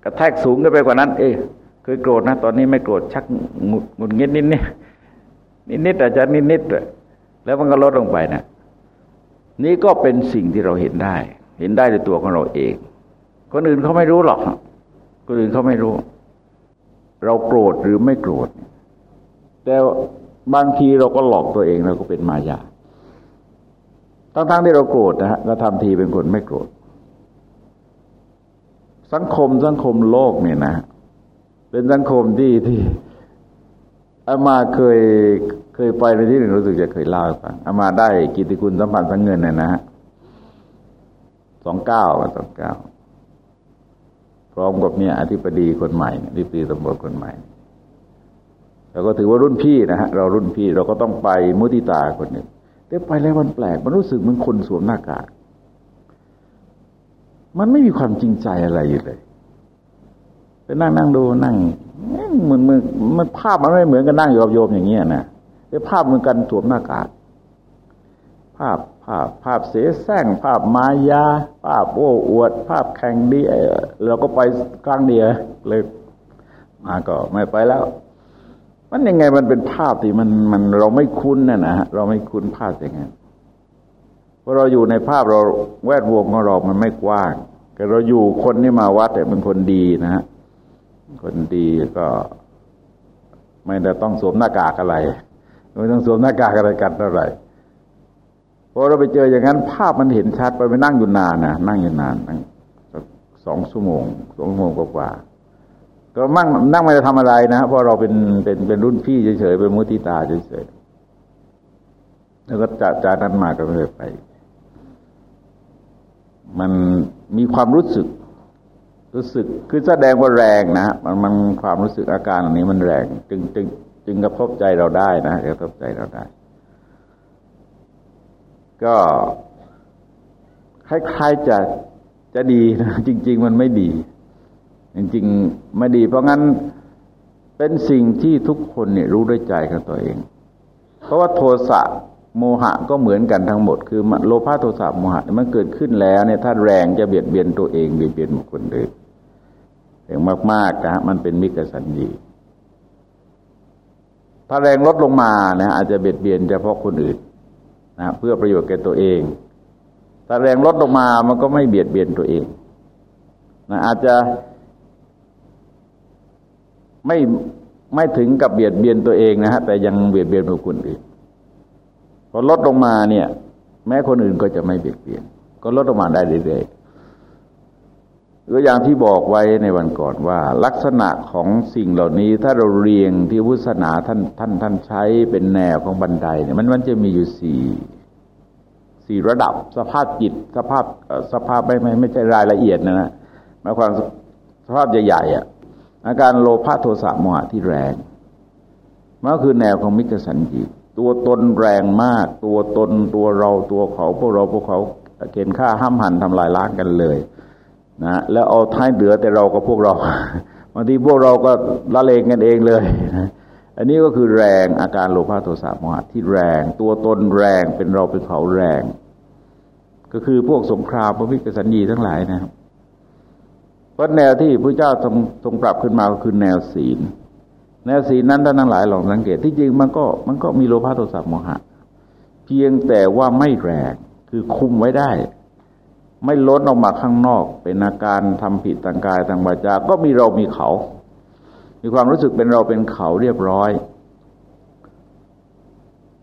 A: กระแทกสูงขึ้นไปกว่านั้น เอ๊เคยโกรธนะ ตอนนี้ไม่โกรธชักงุดงุดงิดนิดนิดนิดนิดอาจจะนิดนิดแล้วมันก็ลดลงไปนะนี่ก็เป็นสิ่งที่เราเห็นได้ เห็นได้ในตัวของเราเอง คนอื่นเขาไม่รู้หรอกคนอื่นเขาไม่รู้ เราโกรธหรือไม่โกรธแต่ บางทีเราก็หลอกตัวเองเราก็เป็นมายาทั้งๆที่เราโกรธนะฮะเราทำทีเป็นคนไม่โกรธ สังคมสังคมโลกเนี่ยนะ เป็นสังคมที่ที่อามาเคยเคยไปในที่หนึ่งรู้สึกจะเคยเล่าให้ฟังอามาได้กิติคุณสัมพันธ์สังเงินเนี่ยนะฮะสองเก้าสองเก้าพร้อมกับเนี่ยอธิบดีคนใหม่อธิบดีตำรวจคนใหม่ เราก็ถือว่ารุ่นพี่นะฮะเรารุ่นพี่เราก็ต้องไปมุติตาคนหนึ่งแต่ไปแล้วมันแปลก มันรู้สึกเหมือนคนสวมหน้ากากมันไม่มีความจริงใจอะไรอยู่เลยไปนั่งนั่งดูนั่งเหมือนมือมันภาพมันไม่เหมือนกันนั่งอยู่กับโยมอย่างเงี้ยนะแต่ภาพเหมือนกันสวมหน้ากากภาพภาพภาพเสแสร้งภาพมายา ภาพโอ้อวด ภาพแข่งดีเราก็ไปครั้งเดียเลยมาก็ไม่ไปแล้ว มันยังไงมันเป็นภาพที่มันมันเราไม่คุ้นน่ะนะเราไม่คุ้นภาพอย่างไงเพราะเราอยู่ในภาพเราแวดวงของเรา มันไม่กว้างแต่เราอยู่คนที่มาวัดแต่ยเป็นคนดีนะฮะคนดีก็ ไม่ได้ต้องสวมหน้ากากอะไรไม่ต้องสวมหน้ากากอะไรกันเท่าไหร่พอเราไปเจออย่างนั้น ภาพมันเห็นชัดไปไปนั่งอยู่นานนะนั่งอยู่นานนั่งสองชั่วโมงสองชั่วโมงกว่า ก็มั่งนั่งไม่ได้ทำอะไรนะเพราะเราเป็นเป็นเป็นรุ่นพี่เฉยๆเป็นมุติตาเฉยๆแล้วก็จากจากนั้นมาก็ไม่ได้ไป มันมีความรู้สึก รู้สึกคือแสดงว่าแรงนะมันมันความรู้สึกอาการอันนี้มันแรง จึงจึงจึงกระทบใจเราได้นะกระทบใจเราได้ ก็คล้ายๆจะจะดีนะจริง ๆ มันไม่ดี จริงๆไม่ดี เพราะงั้นเป็นสิ่งที่ทุกคนเนี่ยรู้ด้วยใจของตัวเอง เพราะว่าโทสะโมหะก็เหมือนกันทั้งหมด คือโลภะโทสะโมหะมันเกิดขึ้นแล้วเนี่ยถ้าแรงจะเบียดเบียนตัวเองเบียดเบียนบุคคลอื่นอย่างมากๆนะมันเป็นมิกสัญญีถ้าแรงลดลงมานะอาจจะเบียดเบียนเฉพาะคนอื่นนะเพื่อประโยชน์แก่ตัวเอง ถ้าแรงลดลงมามันก็ไม่เบียดเบียนตัวเองนะอาจจะ ไม่ไม่ถึงกับเบียดเบียนตัวเองนะฮะแต่ยังเบียดเบียนบุคคลอื่นพอลดลงมาเนี่ย แม้คนอื่นก็จะไม่เบียดเบียน ก็ลดลงมาได้เรื่อยๆตัวอย่างที่บอกไว้ในวันก่อนว่า ลักษณะของสิ่งเหล่านี้ ถ้าเราเรียงที่พุทธศาสนาท่านท่านท่านใช้เป็นแนวของบันไดเนี่ยมันมันจะมีอยู่สี่สี่ระดับสภาพจิต สภาพสภาพไม่ไม่ไม่ใช่รายละเอียดนะนะหมายความสภาพใหญ่ๆอะ อาการโลภะโทสะโมหะที่แรงมันก็คือแนวของมิจฉาสัญญีตัวตนแรงมาก ตัวตนตัวเราตัวเขาพวกเราพวกเขาเกณฑ์ฆ่าห้ามหันทำลายล้างกันเลยนะแล้วเอาท้ายเหลือแต่เรากับพวกเราบางทีพวกเราก็ละเลงกันเองเลยนะอันนี้ก็คือแรงอาการโลภะโทสะโมหะที่แรง ตัวตนแรงเป็นเราเป็นเขาแรง ก็คือพวกสงครามพระวิกสัญญีทั้งหลายนะครับ ราะแนวที่พระเจ้าทรงทรงปรับขึ้นมาก็คือแนวศีล แนวศีลนั้นท่านทั้งหลายลองสังเกตที่จริงมันก็มันก็มีโลภะโทสะโมหะ เพียงแต่ว่าไม่แรงคือคุมไว้ได้ ไม่ล้นออกมาข้างนอก เป็นอาการทำผิดทางกายทางวาจา ก็มีเรามีเขา มีความรู้สึกเป็นเราเป็นเขาเรียบร้อย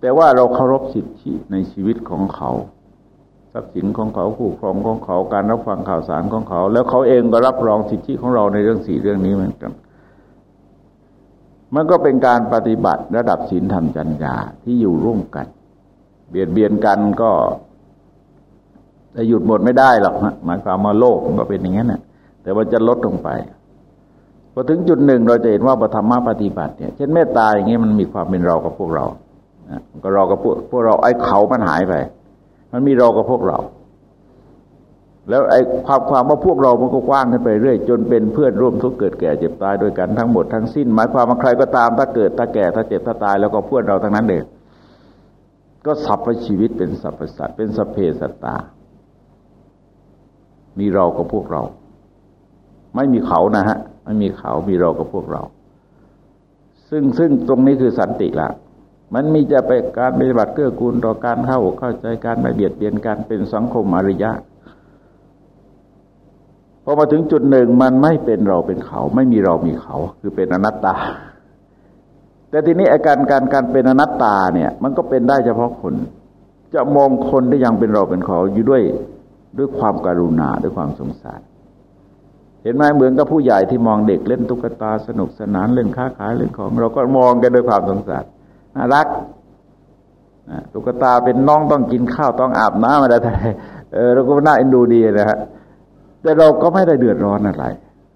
A: แต่ว่าเราเคารพสิทธิในชีวิตของเขา รัพย์สินของเขาคู่ครองของเขาการรับฟังข่าวสารของเขา แล้วเขาเองก็รับรองสิทธิของเราในเรื่องสี่เรื่องนี้เหมือนกันมันก็เป็นการปฏิบัติระดับศีลธรรมจัญญาที่อยู่ร่วมกัน เบียดเบียนกันก็จะหยุดหมดไม่ได้หรอกหมายความว่าโลกมันก็เป็นอย่างนั้นนะแต่ว่าจะลดลงไปพอถึงจุดหนึ่งเราจะเห็นว่าปฐมปฏิบัติเนี่ยเช่นเมตตาอย่างเงี้ยมันมีความเป็นเรากับพวกเราก็เรากับพวกพวกเราไอ้เขามันหายไป มันมีเรากับพวกเรา แล้วไอ้ความความว่าพวกเรา มันก็กว้างขึ้นไปเรื่อย จนเป็นเพื่อนร่วมทุกข์เกิดแก่เจ็บตายด้วยกันทั้งหมดทั้งสิ้น หมายความว่าใครก็ตามถ้าเกิดถ้าแก่ถ้าเจ็บถ้าตายแล้วก็เพื่อนเราทั้งนั้นเองก็สัพพชีวิตเป็นสัพพสัตว์เป็นสเพสัตตา มีเรากับพวกเรา ไม่มีเขานะฮะไม่มีเขามีเรากับพวกเรา ซึ่งซึ่งตรงนี้คือสันติละ มันมีจะไปการปฏิบัติเกื้อกูลต่อการเข้าเข้าใจการไม่เบียดเบียนการเป็นสังคมอริยะพอมาถึงจุดหนึ่งมันไม่เป็นเราเป็นเขา ไม่มีเรามีเขา คือเป็นอนัตตา แต่ทีนี้อาการการการเป็นอนัตตาเนี่ย มันก็เป็นได้เฉพาะคน จะมองคนที่ยังเป็นเราเป็นเขาอยู่ด้วยด้วยความการุณาด้วยความสงสารเห็นไหมเหมือนกับผู้ใหญ่ที่มองเด็กเล่นตุ๊กตาสนุกสนานเล่นค้าขายเล่นของ เราก็มองกันด้วยความสงสาร น่ารักตุ๊กตาเป็นน้องต้องกินข้าวต้องอาบน้ำอะไรแต่เออเราก็น่าเอ็นดูดีนะฮะแต่เราก็ไม่ได้เดือดร้อนอะไร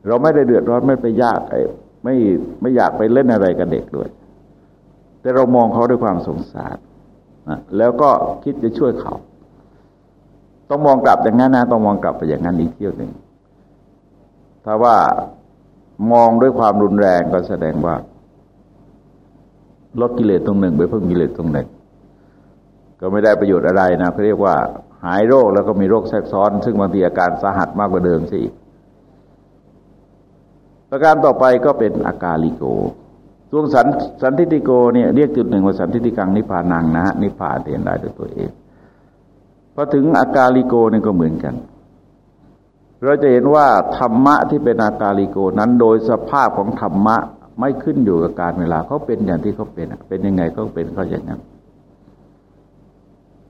A: เราไม่ได้เดือดร้อนไม่ไปยากไอ้ไม่ไม่อยากไปเล่นอะไรกับเด็กด้วย แต่เรามองเขาด้วยความสงสารนะแล้วก็คิดจะช่วยเขา ต้องมองกลับอย่างนั้นนะต้องมองกลับไปอย่างนั้นอีกเที่ยวหนึ่งถ้าว่ามองด้วยความรุนแรงก็แสดงว่า ลดกิเลสตรงหนึ่งไปเพิ่มกิเลสตรงหนึ่ง ก็ไม่ได้ประโยชน์อะไรนะเขาเรียกว่าหายโรคแล้วก็มีโรคแทรกซ้อน ซึ่งบางทีอาการสาหัสมากกว่าเดิมสิประการต่อไปก็เป็นอาการลิโกส่วนสันสันทิติโกเนี่ยเรียกจุดหนึ่งว่าสันทิติกังนิพานังนะฮะนิพานเห็นได้ด้วยตัวเองพอถึงอาการลิโกเนี่ยก็เหมือนกัน เราจะเห็นว่าธรรมะที่เป็นอาการลิโกนั้นโดยสภาพของธรรมะ ไม่ขึ้นอยู่กับการเวลาเขาเป็นอย่างที่เขาเป็นเป็นยังไงก็เป็นเขาอย่างนั้น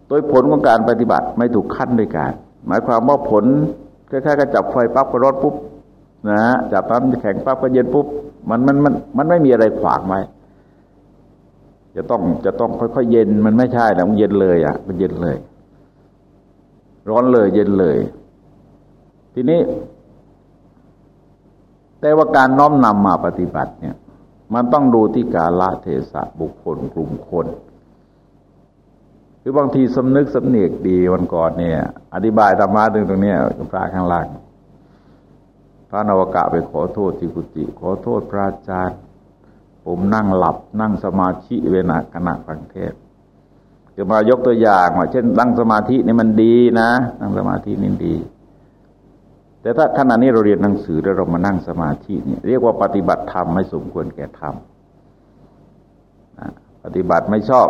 A: โดยผลของการปฏิบัติไม่ถูกขั้นด้วยการ หมายความว่าผลคล้ายๆกับจับไฟปั๊บก็ร้อนปุ๊บนะฮะจับปั๊บแข็งปั๊บก็เย็นปุ๊บมันมันมันมันไม่มีอะไรขวางไว้จะต้องจะต้องค่อยๆเย็นมันไม่ใช่นะมันเย็นเลยอะ มันเย็นเลย ร้อนเลย เย็นเลย ทีนี้ แต่ว่าการน้อมนำมาปฏิบัติเนี่ย มันต้องดูที่กาลเทศะบุคคลกลุ่มคนคือบางทีสำนึกสำเนียกดีวันก่อนเนี่ย อธิบายธรรมะตรงตรงนี้พระข้างล่าง พระนวกะไปขอโทษที่กุฏิขอโทษพระอาจารย์ ผมนั่งหลับนั่งสมาธิเวนาขณะฟังเทศจะมายกตัวอย่างว่าเช่นนั่งสมาธินี่มันดีนะ นั่งสมาธินี่ดี แต่ถ้าขณะนี้เราเรียนหนังสือแล้วเรามานั่งสมาธิเนี่ยเรียกว่าปฏิบัติธรรมไม่สมควรแก่ธรรมปฏิบัติไม่ชอบ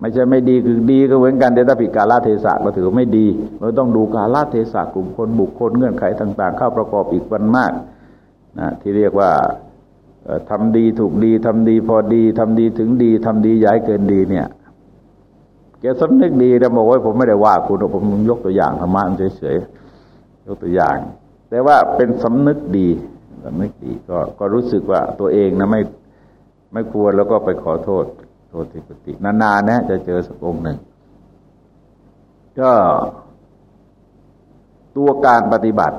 A: ไม่ใช่ไม่ดีคือดีก็เหมือนกันแต่ถ้าผิดกาลเทศะก็ถือว่าไม่ดี เราต้องดูกาลเทศะกลุ่มคนบุคคลเงื่อนไขต่าง ๆ เข้าประกอบอีกวันมากนะที่เรียกว่าทำดีถูกดีทำดีพอดีทำดีถึงดีทำดีย้ายเกินดีเนี่ยแกสำนึกดีแต่บอกว่าผมไม่ได้ว่าคุณผมยกตัวอย่างธรรมะเฉยๆ ยกตัวอย่าง แต่ว่าเป็นสำนึกดีสำนึกดีก็ก็รู้สึกว่าตัวเองนะไม่ไม่ควรแล้วก็ไปขอโทษ โทษที่ปฏินานๆนะจะเจอสักองหนึ่ง ก็ตัวการปฏิบัติ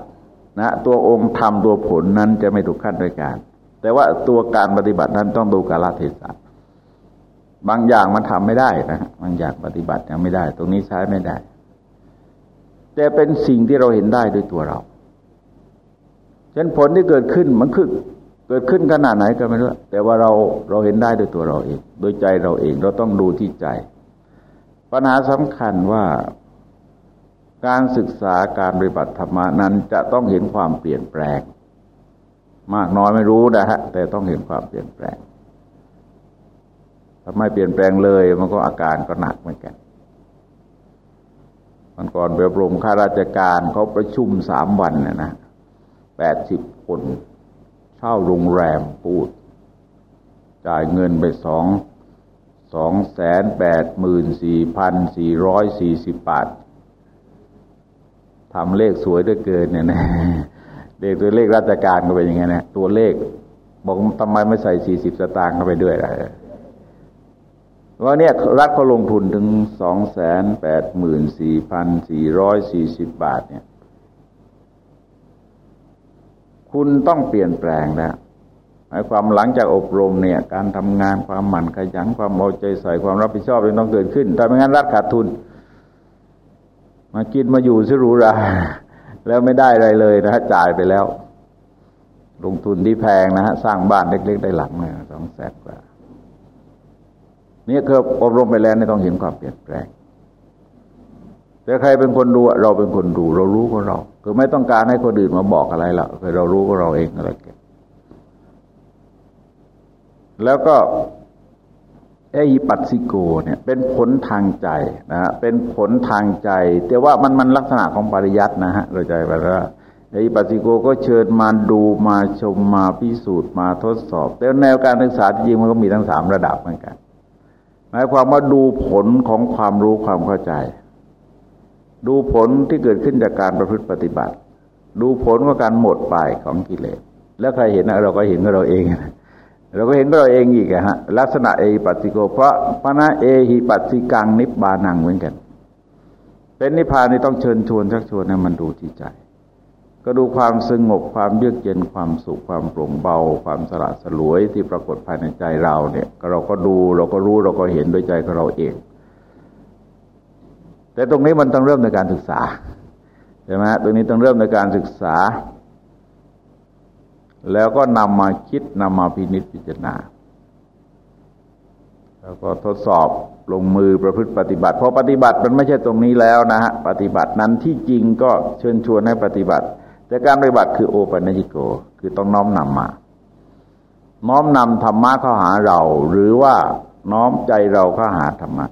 A: นะตัวองค์ธรรมตัวผลนั้นจะไม่ถูกขั้นด้วยการ แต่ว่าตัวการปฏิบัตินั้นต้องดูกาลเทศะบางอย่างมันทำไม่ได้นะบางอย่างปฏิบัติยังไม่ได้ ตรงนี้ใช้ไม่ได้ แต่เป็นสิ่งที่เราเห็นได้ด้วยตัวเราเช่นผลที่เกิดขึ้นมันคือเกิดขึ้นขนาดไหนก็ไม่รู้แต่ว่าเราเราเห็นได้ด้วยตัวเราเอง โดยใจเราเองเราต้องดูที่ใจ ปัญหาสำคัญว่าการศึกษาการปฏิบัติธรรมนั้นจะต้องเห็นความเปลี่ยนแปลง มากน้อยไม่รู้นะฮะแต่ต้องเห็นความเปลี่ยนแปลงถ้าไม่เปลี่ยนแปลงเลยมันก็อาการก็หนักเหมือนกัน มันก่อนไปอบรมข้าราชการเขาประชุมสามวันนะนะแปดสิบคนเช่าโรงแรมพูด จ่ายเงินไปสองสองแสนแปดหมื่นสี่พันสี่ร้อยสี่สิบบาททำเลขสวยด้วยเกินเนี่ยนะเลขตัวเลขราชการก็เป็นอย่างไงนะตัวเลขบอกทำไมไม่ใส่สี่สิบสตางค์เข้าไปด้วยล่ะ ว่าเนี่ยรัฐเขาลงทุนถึงสองแสนแปดหมื่นสี่พันสี่ร้อยสี่สิบบาทเนี่ย คุณต้องเปลี่ยนแปลงแล้วหมายความหลังจากอบรมเนี่ย การทำงานความหมั่นขยันความเอาใจใส่ความรับผิดชอบต้องเกิดขึ้นถ้าไม่งั้นรัฐขาดทุน มากินมาอยู่สิรูราแล้วไม่ได้อะไรเลยนะฮะจ่ายไปแล้ว ลงทุนที่แพงนะฮะ สร้างบ้านเล็ก ๆ ได้หลังเลยสองแสนกว่า นี่คืออบรมไปแล้วไม่ต้องเห็นความเปลี่ยนแปลง แต่ใครเป็นคนดูเราเป็นคนดู เรารู้ของเรา คือไม่ต้องการให้คนอื่นมาบอกอะไรละคือเรารู้ของเราเองอะไรเก็บแล้วก็เอฮิปัสสิโกเนี่ย เป็นผลทางใจนะฮะเป็นผลทางใจ แต่ว่ามันมันลักษณะของปริยัตินะฮะเราใจไปว่าเอฮิปัสสิโกก็เชิญมาดูมาชมมาพิสูจน์มาทดสอบ แต่แนวการศึกษาจริงมันก็มีทั้งสามระดับเหมือนกัน หมายความว่าดูผลของความรู้ความเข้าใจ ดูผลที่เกิดขึ้นจากการประพฤติปฏิบัติ ดูผลของการหมดไปของกิเลสแล้วใครเห็นเราก็เห็นกับเราเองเราก็เห็นก็เราเองอีกฮะลักษณะเอหิปัสสิโกเพราะพระนะเอหิปัสสิกังนิบานังเหมือนกัน เป็นนิพพานนี่ต้องเชิญชวนชักชวนให้มันดูที่ใจ ก็ดูความสงบความเยือกเย็นความสุขความโปร่งเบา ความสละสลวยที่ปรากฏภายในใจเราเนี่ยเราก็ดูเราก็รู้เราก็เห็นโดยใจของเราเอง แต่ตรงนี้มันต้องเริ่มในการศึกษาใช่ไหมตรงนี้ต้องเริ่มในการศึกษา แล้วก็นำมาคิดนำมาพินิจพิจารณา แล้วก็ทดสอบลงมือประพฤติปฏิบัติพราะปฏิบัติมันไม่ใช่ตรงนี้แล้วนะฮะปฏิบัตินั้นที่จริงก็เชิญชวนให้ปฏิบัติ แต่การปฏิบัติคือโอปัญญิโก คือต้องน้อมนำมา น้อมนำธรรมะเข้าหาเรา หรือว่าน้อมใจเราเข้าหาธรรมะ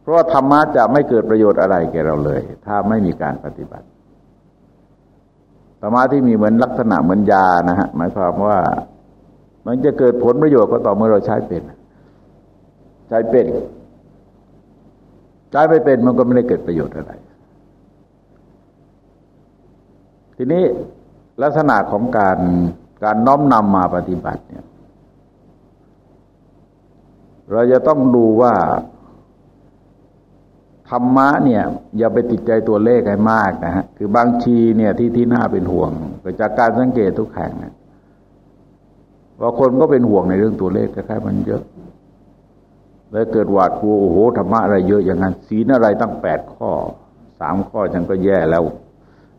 A: เพราะว่าธรรมะจะไม่เกิดประโยชน์อะไรแก่เราเลย ถ้าไม่มีการปฏิบัติ ธรรมะที่มีเหมือนลักษณะเหมือนยานะฮะหมายความว่ามันจะเกิดผลประโยชน์ก็ต่อเมื่อเราใช้เป็น ใช้เป็น ใช้ไม่เป็นมันก็ไม่ได้เกิดประโยชน์อะไร ทีนี้ลักษณะของการการน้อมนำมาปฏิบัติเนี่ยเราจะต้องดูว่าธรรมะเนี่ยอย่าไปติดใจตัวเลขให้มากนะฮะคือบางทีเนี่ยที่ที่น่าเป็นห่วงเกิดจากการสังเกตทุกแห่งนะว่าคนก็เป็นห่วงในเรื่องตัวเลขคล้ายๆมันเยอะแล้วเกิดหวาดกลัวโอ้โหธรรมะอะไรเยอะอย่างนั้นศีลอะไรตั้งแปดข้อสามข้อฉันก็แย่แล้ว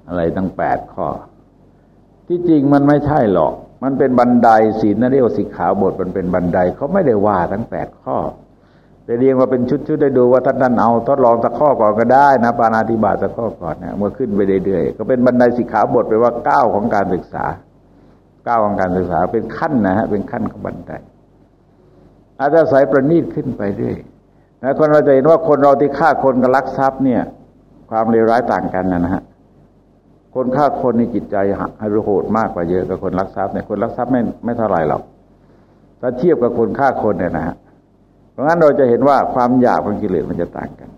A: อะไรตั้งแปดข้อ ที่จริงมันไม่ใช่หรอก มันเป็นบันไดศีลนั่นเรียกว่าสิกขาบทมันเป็นบันไดเขาไม่ได้ว่าทั้งแปดข้อแต่เรียงมาเป็นชุดๆได้ดูว่าท่านท่านเอาทดลองสักข้อก่อนก็ได้นะปานาธิบาสักข้อก่อนนะเมื่อขึ้นไปเรื่อยๆก็เป็นบันไดสิกขาบทไปว่าก้าวของการศึกษาก้าวของการศึกษาเป็นขั้นนะฮะเป็นขั้นของบันไดอาจจะสายประณีตขึ้นไปเรื่อยนะคนเราจะเห็นว่าคนเราที่ฆ่าคนกับลักทรัพย์เนี่ย ความเลวร้ายต่างกันนะฮะ คนฆ่าคนในจิตใจให้รโหดมากกว่าเยอะกับคนลักทรัพย์เนี่ยคนลักทรัพย์ไม่ไม่เท่าไรหรอกถ้าเทียบกับคนฆ่าคนเนี่ยนะฮะเพราะงั้นเราจะเห็นว่าความหยาบของกิเลสมันจะต่างกัน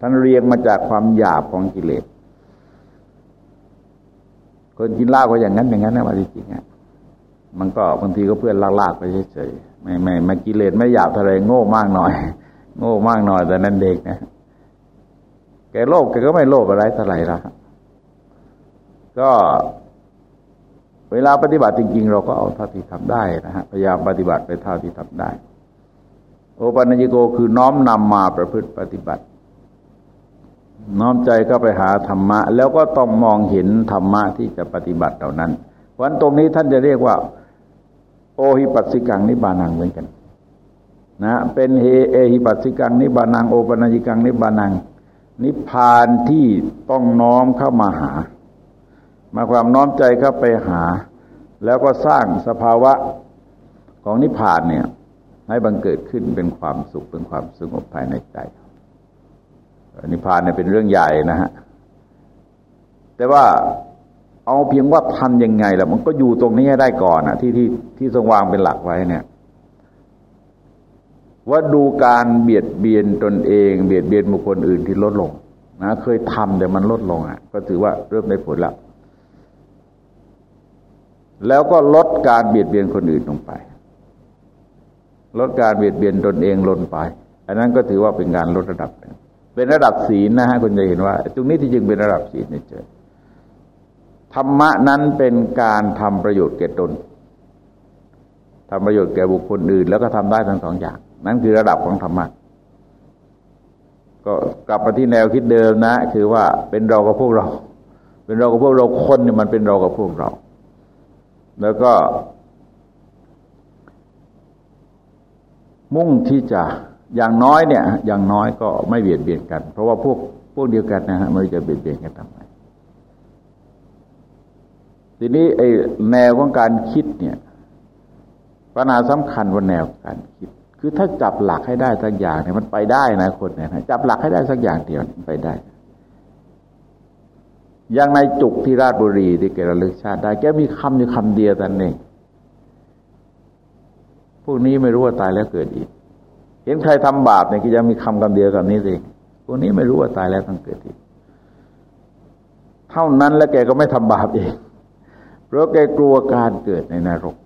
A: ท่านเรียงมาจากความหยาบของกิเลสคนกินเหล้าก็อย่างนั้นอย่างนั้นนะว่าจริงๆอะมันก็บางทีก็เพื่อนลากๆไปเฉยๆไม่ไม่ไม่กิเลสไม่หยาบเทะเลโง่มากหน่อย โง่มากหน่อยแต่นั้นเด็กนะแกโลภแกก็ไม่โลภอะไรเท่าไหร่ละ ก็เวลาปฏิบัติจริง ๆ เราก็เอาเท่าที่ทำได้นะฮะพยายามปฏิบัติไปเท่าที่ทำได้ โอปัญญิโกคือน้อมนำมาประพฤติปฏิบัติ น้อมใจก็ไปหาธรรมะ แล้วก็ต้องมองเห็นธรรมะที่จะปฏิบัติเหล่านั้นวันตรงนี้ท่านจะเรียกว่า โอหิปัสสิกังนิบานังเหมือนกันนะเป็นเฮเอหิปัสสิกังนิบานังโอปัญญิกังนิบานัง นิพพานที่ต้องน้อมเข้ามาหา มาความน้อมใจเข้าไปหา แล้วก็สร้างสภาวะของนิพพานเนี่ยให้บังเกิดขึ้นเป็นความสุขเป็นความสงบภายในใจ นิพพานเนี่ยเป็นเรื่องใหญ่นะฮะแต่ว่าเอาเพียงว่าทำยังไงล่ะมันก็อยู่ตรงนี้ให้ได้ก่อนอะที่ที่ที่ทรงวางเป็นหลักไว้เนี่ย ว่าดูการเบียดเบียนตนเอง เบียดเบียนบุคคลอื่นที่ลดลงนะเคยทำแต่มันลดลงอะ ก็ถือว่าเริ่มได้ผลแล้ว แล้วก็ลดการเบียดเบียนคนอื่นลงไป ลดการเบียดเบียนตนเองลงไป อันนั้นก็ถือว่าเป็นการลดระดับเป็นระดับศีลนะฮะคุณจะเห็นว่า ตรงนี้ที่จริงเป็นระดับศีลนี่เจอธรรมะนั้นเป็นการทำประโยชน์แก่ตนทำประโยชน์แก่บุคคลอื่น แล้วก็ทำได้ทั้งสองอย่าง นั่นคือระดับของธรรมะก็กลับมาที่แนวคิดเดิมนะ คือว่าเป็นเรากับพวกเรา เป็นเรากับพวกเราคนเนี่ยมันเป็นเรากับพวกเรา แล้วก็ มุ่งที่จะอย่างน้อยเนี่ย อย่างน้อยก็ไม่เบียดเบียนกัน เพราะว่าพวกพวกเดียวกันนะฮะมันจะเบียดเบียนกันทำไมทีนี้ไอ้แนวของการคิดเนี่ยปัญหาสำคัญว่าแนวการคิด คือถ้าจับหลักให้ได้สักอย่างเนี่ยมันไปได้นะคนเนี่ยจับหลักให้ได้สักอย่างเดียวไปได้ อย่างในจุกที่ราชบุรีที่แกระลึกชาติได้ แกมีคำอยู่คำเดียวแต่เองพวกนี้ไม่รู้ว่าตายแล้วเกิดอีก เห็นใครทำบาปเนี่ยก็ยังมีคำคำเดียวกับนี้เองพวกนี้ไม่รู้ว่าตายแล้วต้องเกิดอีก เท่านั้นแล้วแกก็ไม่ทำบาปเอง เพราะแกกลัวการเกิดในนรก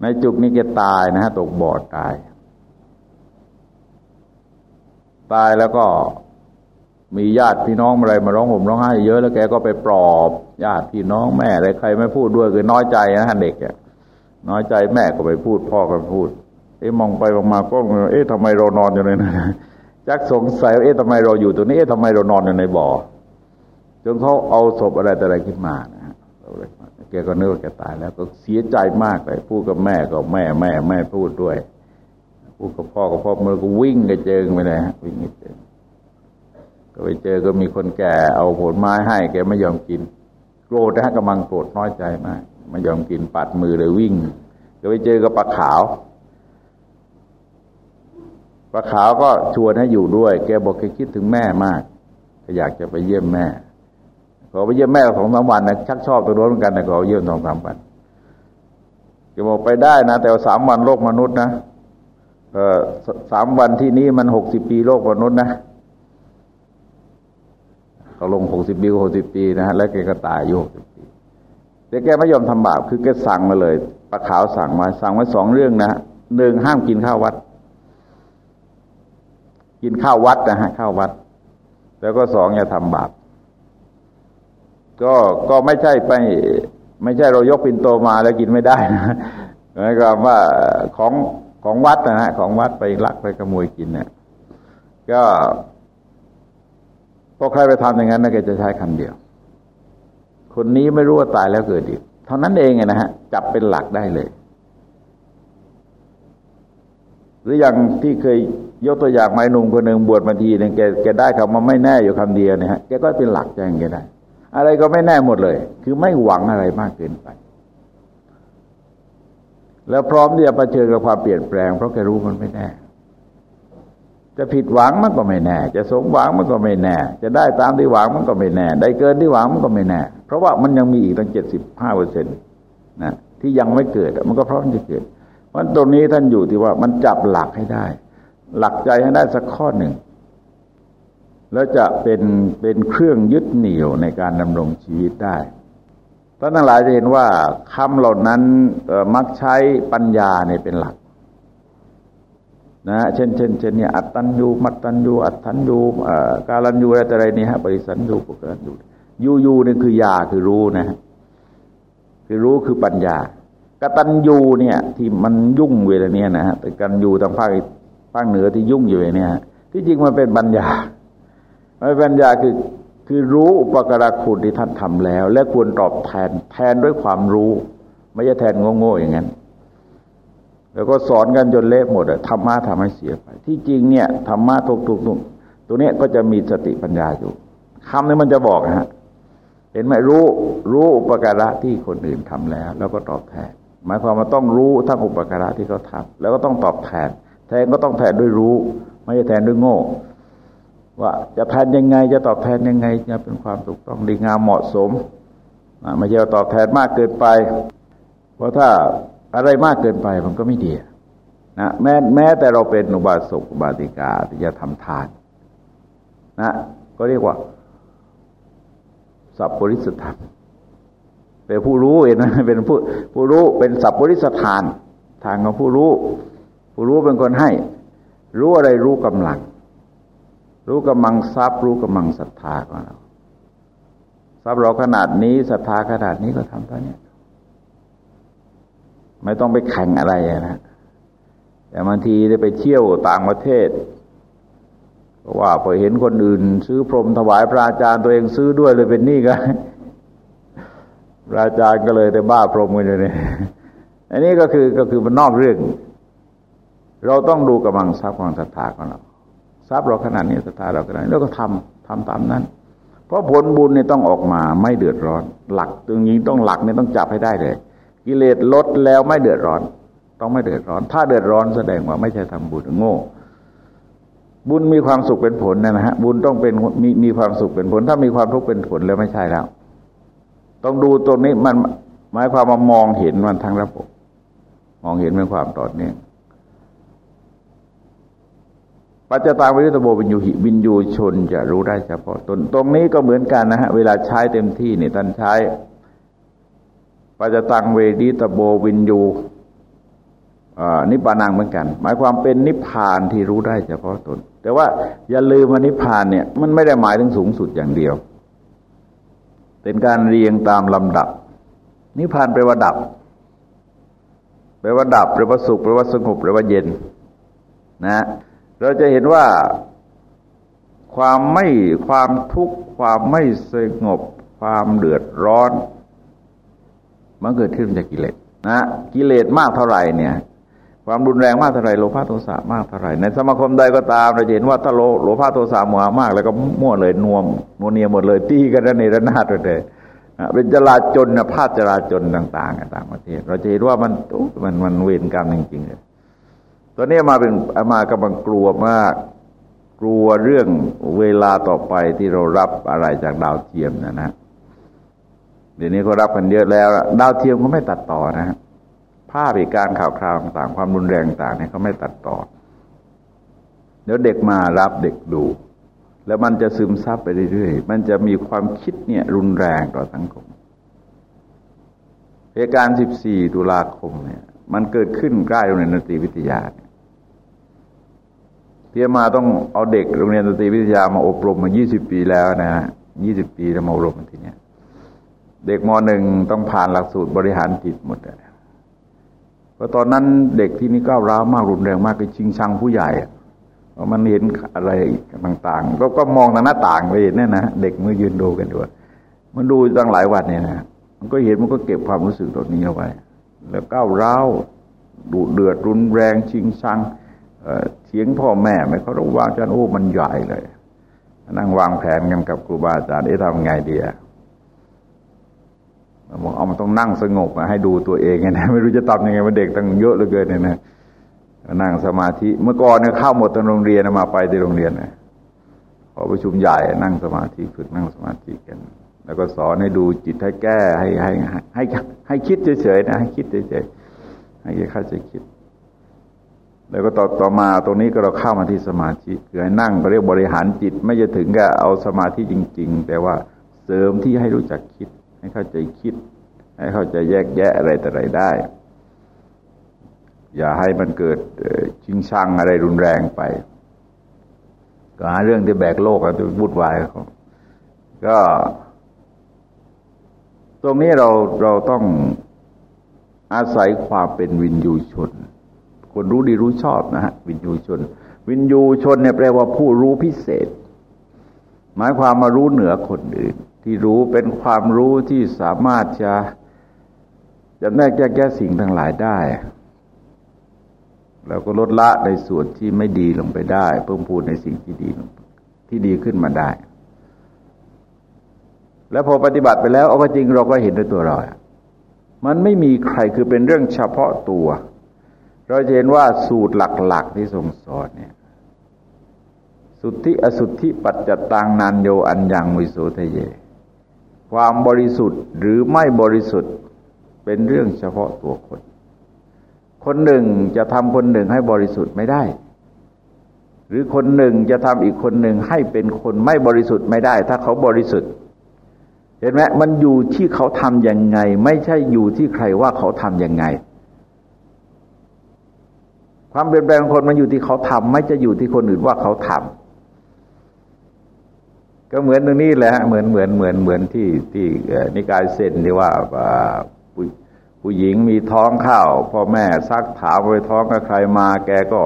A: ในจุกนี้แกตายนะฮะตกบ่อตาย ตายแล้วก็ มีญาติพี่น้องอะไรมาร้องห่มร้องไห้เยอะแล้วแกก็ไปปลอบ ญาติพี่น้องแม่อะไรใครไม่พูดด้วยคือน้อยใจนะฮะเด็กอะน้อยใจแม่ก็ไปพูดพ่อก็พูด เอ๊ะมองไปมองมาก็เอ๊ะทำไมเรานอนอยู่ในนั้นจักสงสัยเอ๊ะทำไมเราอยู่ตรงนี้เอ๊ะทำไมเรานอนอยู่ในบ่อจนเขาเอาศพอะไรแต่อะไรขึ้นมานะฮะแกก็นึกว่าแกตายแล้วก็เสียใจมากเลยพูดกับแม่ก็แม่แม่แม่พูดด้วยพูดกับพ่อกับพ่อมือก็วิ่งกระเจิงไปเลยฮะวิ่งกระเจิง ก็ไปเจอก็มีคนแก่เอาผลไม้ให้ แกไม่ยอมกิน โกรธนะกำลังโกรธน้อยใจมากไม่ยอมกินปัดมือเลยวิ่ง ก็ไปเจอกับปลาขาวปลาขาวก็ชวนให้อยู่ด้วย แกบอกแกคิดถึงแม่มากก็อยากจะไปเยี่ยมแม่ ขอไปเยี่ยมแม่สองสามวันนะชักชอบตัวนู้นเหมือนกันนะขอเยี่ยมสองสามวันแกบอกไปได้นะ แต่สามวันโลกมนุษย์นะเออสามวันที่นี้มันหกสิบปีโลกมนุษย์นะ เขาลงหกสิบปีหกสิบปีนะฮะแล้วแกก็ตายอายุหกสิบปี แต่แกไม่ยอมทำบาปคือแกสั่งมาเลยปลาขาวสั่งมาสั่งไว้สองเรื่องนะหนึ่งห้ามกินข้าววัด กินข้าววัดนะฮะข้าววัด แล้วก็สองอย่าทำบาปก็ก็ไม่ใช่ไปไม่ใช่เรายกปินโตมาแล้วกินไม่ได้นะหมายความว่าของของวัดนะฮะของวัดไปลักไปขโมยกินเนี่ยก็ อใครไปทำอย่างนั้นนะแกจะใช้คำเดียว คนนี้ไม่รู้ว่าตายแล้วเกิดอีกเท่านั้นเองนะฮะ จับเป็นหลักได้เลย หรืออย่างที่เคยยกตัวอย่างไม้หนุ่มคนหนึ่งบวชมาทีหนึ่งแกแกได้คำว่าไม่แน่อยู่คำเดียวเนี่ยฮะแกก็เป็นหลักแจ้งแกได้ อะไรก็ไม่แน่หมดเลย คือไม่หวังอะไรมากเกินไป แล้วพร้อมที่จะะเผชิญกับความเปลี่ยนแปลง เพราะแกรู้มันไม่แน่ จะผิดหวังมันก็ไม่แน่ จะสมหวังมันก็ไม่แน่ จะได้ตามที่หวังมันก็ไม่แน่ ได้เกินที่หวังมันก็ไม่แน่ เพราะว่ามันยังมีอีกตั้งเจ็ดสิบห้าเปอร์เซ็นต์นะที่ยังไม่เกิดมันก็พร้อมจะเกิดเพราะตรงนี้ท่านอยู่ที่ว่ามันจับหลักให้ได้ หลักใจให้ได้สักข้อหนึ่ง แล้วจะเป็นเป็นเครื่องยึดเหนี่ยวในการดำรงชีวิตได้ท่านทั้งหลายจะเห็นว่าคำเหล่านั้นมักใช้ปัญญาเนี่ยเป็นหลัก นะเช่นเช่นเช่นเนี่ยอัตตัญญูมัตตัญญูอัตถัญญูกาลัญญูอะไรแต่ไรนี่ฮะปริสัญญูปุกลัญญูยูยูนี่คือยาคือรู้นะคือรู้คือปัญญากตัญญูเนี่ย ที่มันยุ่งเวลาเนี้ยนะฮะแต่กันยูทางภาคภาคเหนือที่ยุ่งอยู่เนี่ยที่จริงมันเป็นปัญญาไม่ปัญญาคือคือรู้อุปการะคุณที่ท่านทำแล้ว และควรตอบแทนแทนด้วยความรู้ ไม่ใช่แทนโง่ๆอย่างนั้น แล้วก็สอนกันจนเละหมดอะธรรมะทำให้เสียไป ที่จริงเนี่ยธรรมะถูกถูกถูกตัวเนี้ยก็จะมีสติปัญญาอยู่คำนี้มันจะบอกฮะเห็นไหมรู้รู้อุปการะที่คนอื่นทำแล้ว แล้วก็ตอบแทน หมายความว่าต้องรู้ทั้งอุปการะที่เขาทาแล้วก็ต้องตอบแทน แทนก็ต้องแทนด้วยรู้ ไม่ใช่แทนด้วยโง่ ว่าจะแทนยังไงจะตอบแทนยังไงจะเป็นความถูกต้องดีงามเหมาะสมไม่ใช่ตอบแทนมากเกินไป เพราะถ้า อะไรมากเกินไปมันก็ไม่ดีนะแม้แม้แต่เราเป็นอุบาสกอุบาสิกาที่จะทำทานนะก็เรียกว่า สัพปริสธรรมเป็นผู้รู้เองนะเป็นผู้ผู้รู้เป็นสัพปริสทาน ทางของผู้รู้ ผู้รู้เป็นคนให้ รู้อะไรรู้กำลัง รู้กำลังทรัพย์ รู้กำลังศรัทธาของเราทรัพย์เราขนาดนี้ศรัทธาขนาดนี้ก็ทำเท่านี้ ไม่ต้องไปแข่งอะไรนะแต่บางทีได้ไปเที่ยวต่างประเทศเพราะว่าพอเห็นคนอื่น ซื้อพรมถวายพระอาจารย์ตัวเองซื้อด้วยเลยเป็นหนี้กันพระอาจารย์ก็เลยได้บ้าพรมกันอยู่นี่อันนี้ก็คือก็คือมันนอกเรื่อง เราต้องดูกำลังทรัพย์ของศรัทธาของเราทรัพย์เราขนาดนี้ศรัทธาเราขนาดนี้แล้วก็ทำทำตามนั้น เพราะผลบุญเนี่ยต้องออกมาไม่เดือดร้อน หลักตรงนี้ต้องหลักเนี่ยต้องจับให้ได้เลย กิเลสลดแล้วไม่เดือดร้อน ต้องไม่เดือดร้อน ถ้าเดือดร้อนแสดงว่าไม่ใช่ทำบุญโง่ บุญมีความสุขเป็นผลนะฮะบุญต้องเป็นมีมีความสุขเป็นผล ถ้ามีความทุกข์เป็นผลแล้วไม่ใช่แล้ว ต้องดูตรงนี้มันหมายความว่ามองเห็นมันทั้งระบบ มองเห็นเป็นความต่อเนื่องปัจจตาวิริตโบวินยูหิวินยูชนจะรู้ได้เฉพาะตนตรงนี้ก็เหมือนกันนะฮะเวลาใช้เต็มที่เนี่ยท่านใช้ ปัจตังเวดิตโบวินยูนิพานังเหมือนกัน หมายความเป็นนิพพานที่รู้ได้เฉพาะตน แต่ว่าอย่าลืมว่านิพพานเนี่ยมันไม่ได้หมายถึงสูงสุดอย่างเดียว เป็นการเรียงตามลำดับ นิพพานแปลว่าดับ แปลว่าดับแปลว่าสุขแปลว่าสงบแปลว่าเย็น นะ เราจะเห็นว่าความไม่ความทุกข์ความไม่สงบ ความเดือดร้อน มันเกิดขึ้นจากกิเลสนะกิเลสมากเท่าไหร่เนี่ย ความรุนแรงมากเท่าไหร่โลภะโทสะมากเท่าไหร่ในสมาคมใดก็ตามเราเห็นว่าถ้าโลโลภะโทสะมัวมาก แล้วก็มั่วเลยนวมนวเนียหมดเลยตีกันในระนาดเลยเป็นจราจนนะภาพจราจนต่างๆต่างประเทศเราจะเห็นว่ามันมันมันเวรกรรมจริงๆเลยตอนนี้มาเป็นมากำลังกลัวมากกลัวเรื่องเวลาต่อไปที่เรารับอะไรจากดาวเทียมนะนะ เดี๋ยวนี้เขารับกันเยอะแล้ว ดาวเทียมเขาไม่ตัดต่อนะฮะภาพเหตุการณ์ข่าวคราวต่างความรุนแรงต่างเนี่ยเขาไม่ตัดต่อ เดี๋ยวเด็กมารับเด็กดู แล้วมันจะซึมซับไปเรื่อยๆ มันจะมีความคิดเนี่ยรุนแรงต่อสังคมเหตุการณ์ 14 ตุลาคมเนี่ย มันเกิดขึ้นใกล้โรงเรียนดนตรีวิทยาเพียมาต้องเอาเด็กโรงเรียนดนตรีวิทยามาอบรมมา 20 ปีแล้วนะฮะ 20 ปีแล้วมาอบรมทีเนี้ย เด็กมหนึ่งต้องผ่านหลักสูตรบริหารจิตหมดเลยเพราะตอนนั้นเด็กที่นี่ก้าวร้าวมากรุนแรงมากก็ชิงชังผู้ใหญ่เพราะมันเห็นอะไรต่างๆก็ก็มองทางหน้าต่างไปเห็นเนี่ยนะเด็กมือยืนดูกันด้วยมันดูตั้งหลายวันเนี่ยนะมันก็เห็นมันก็เก็บความรู้สึกตรงนี้เอาไว้ แล้วก้าวร้าวดุเดือดรุนแรงชิงชังเถียงพ่อแม่ไม่เขาระวางจานโอ้มันใหญ่เลย นั่งวางแผนกันกับครูบาอาจารย์เอ๊ะทำไงดีอะ บอกเอามันต้องนั่งสงบให้ดูตัวเองนะไม่รู้จะตอบยังไงมันเด็กตั้งเยอะเหลือเกินเนี่ยนะนั่งสมาธิเมื่อก่อนเนี่ยเข้าหมดตอนโรงเรียนมาไปที่โรงเรียนนะพอประชุมใหญ่นั่งสมาธิฝึกนั่งสมาธิกัน แล้วก็สอนให้ดูจิตให้แก้ให้ให้ให้ให้คิดเฉยๆนะให้คิดเฉยๆให้เข้าใจคิด แล้วก็ต่อต่อมาตรงนี้ก็เราเข้ามาที่สมาธิคือให้นั่งเรียกบริหารจิต ไม่จะถึงกับเอาสมาธิจริง ๆ แต่ว่าเสริมที่ให้รู้จักคิด ให้เข้าใจคิด ให้เข้าใจแยกแยะอะไรแต่ไรได้ อย่าให้มันเกิดชิงชังอะไรรุนแรงไป ก็หาเรื่องที่แบกโลกอะไรวุ่นวายเขาก็ ตรงนี้เราเราต้องอาศัยความเป็นวินยูชน คนรู้ดีรู้ชอบนะฮะวินยูชน วินยูชนเนี่ยแปลว่าผู้รู้พิเศษ หมายความมารู้เหนือคนอื่น ที่รู้เป็นความรู้ที่สามารถจะจำแนกแยกแยะสิ่งทั้งหลายได้เราก็ลดละในส่วนที่ไม่ดีลงไปได้ เพิ่มพูนในสิ่งที่ดีที่ดีขึ้นมาได้ แล้วพอปฏิบัติไปแล้วเอาจริงเราก็เห็นด้วยตัวเรามันไม่มีใครคือเป็นเรื่องเฉพาะตัว เราจะเห็นว่าสูตรหลัก ๆ ที่ทรงสอนเนี่ย สุทธิอสุทธิปัจจตังนานโยอัญญังวิโสทะเย ความบริสุทธิ์หรือไม่บริสุทธิ์เป็นเรื่องเฉพาะตัวคน คนหนึ่งจะทำคนหนึ่งให้บริสุทธิ์ไม่ได้ หรือคนหนึ่งจะทำอีกคนหนึ่งให้เป็นคนไม่บริสุทธิ์ไม่ได้ ถ้าเขาบริสุทธิ์ เห็นไหมมันอยู่ที่เขาทำยังไง ไม่ใช่อยู่ที่ใครว่าเขาทำยังไง ความเปลี่ยนแปลงของคนมันอยู่ที่เขาทำไม่จะอยู่ที่คนอื่นว่าเขาทำ ก็เหมือนตรงนี้แหละเหมือนเหมือนเหมือนเหมือนที่ที่นิกายเซนที่ว่าผู้ผู้หญิงมีท้องข้าวพ่อแม่ซักถามไปท้องกับใครมาแกก็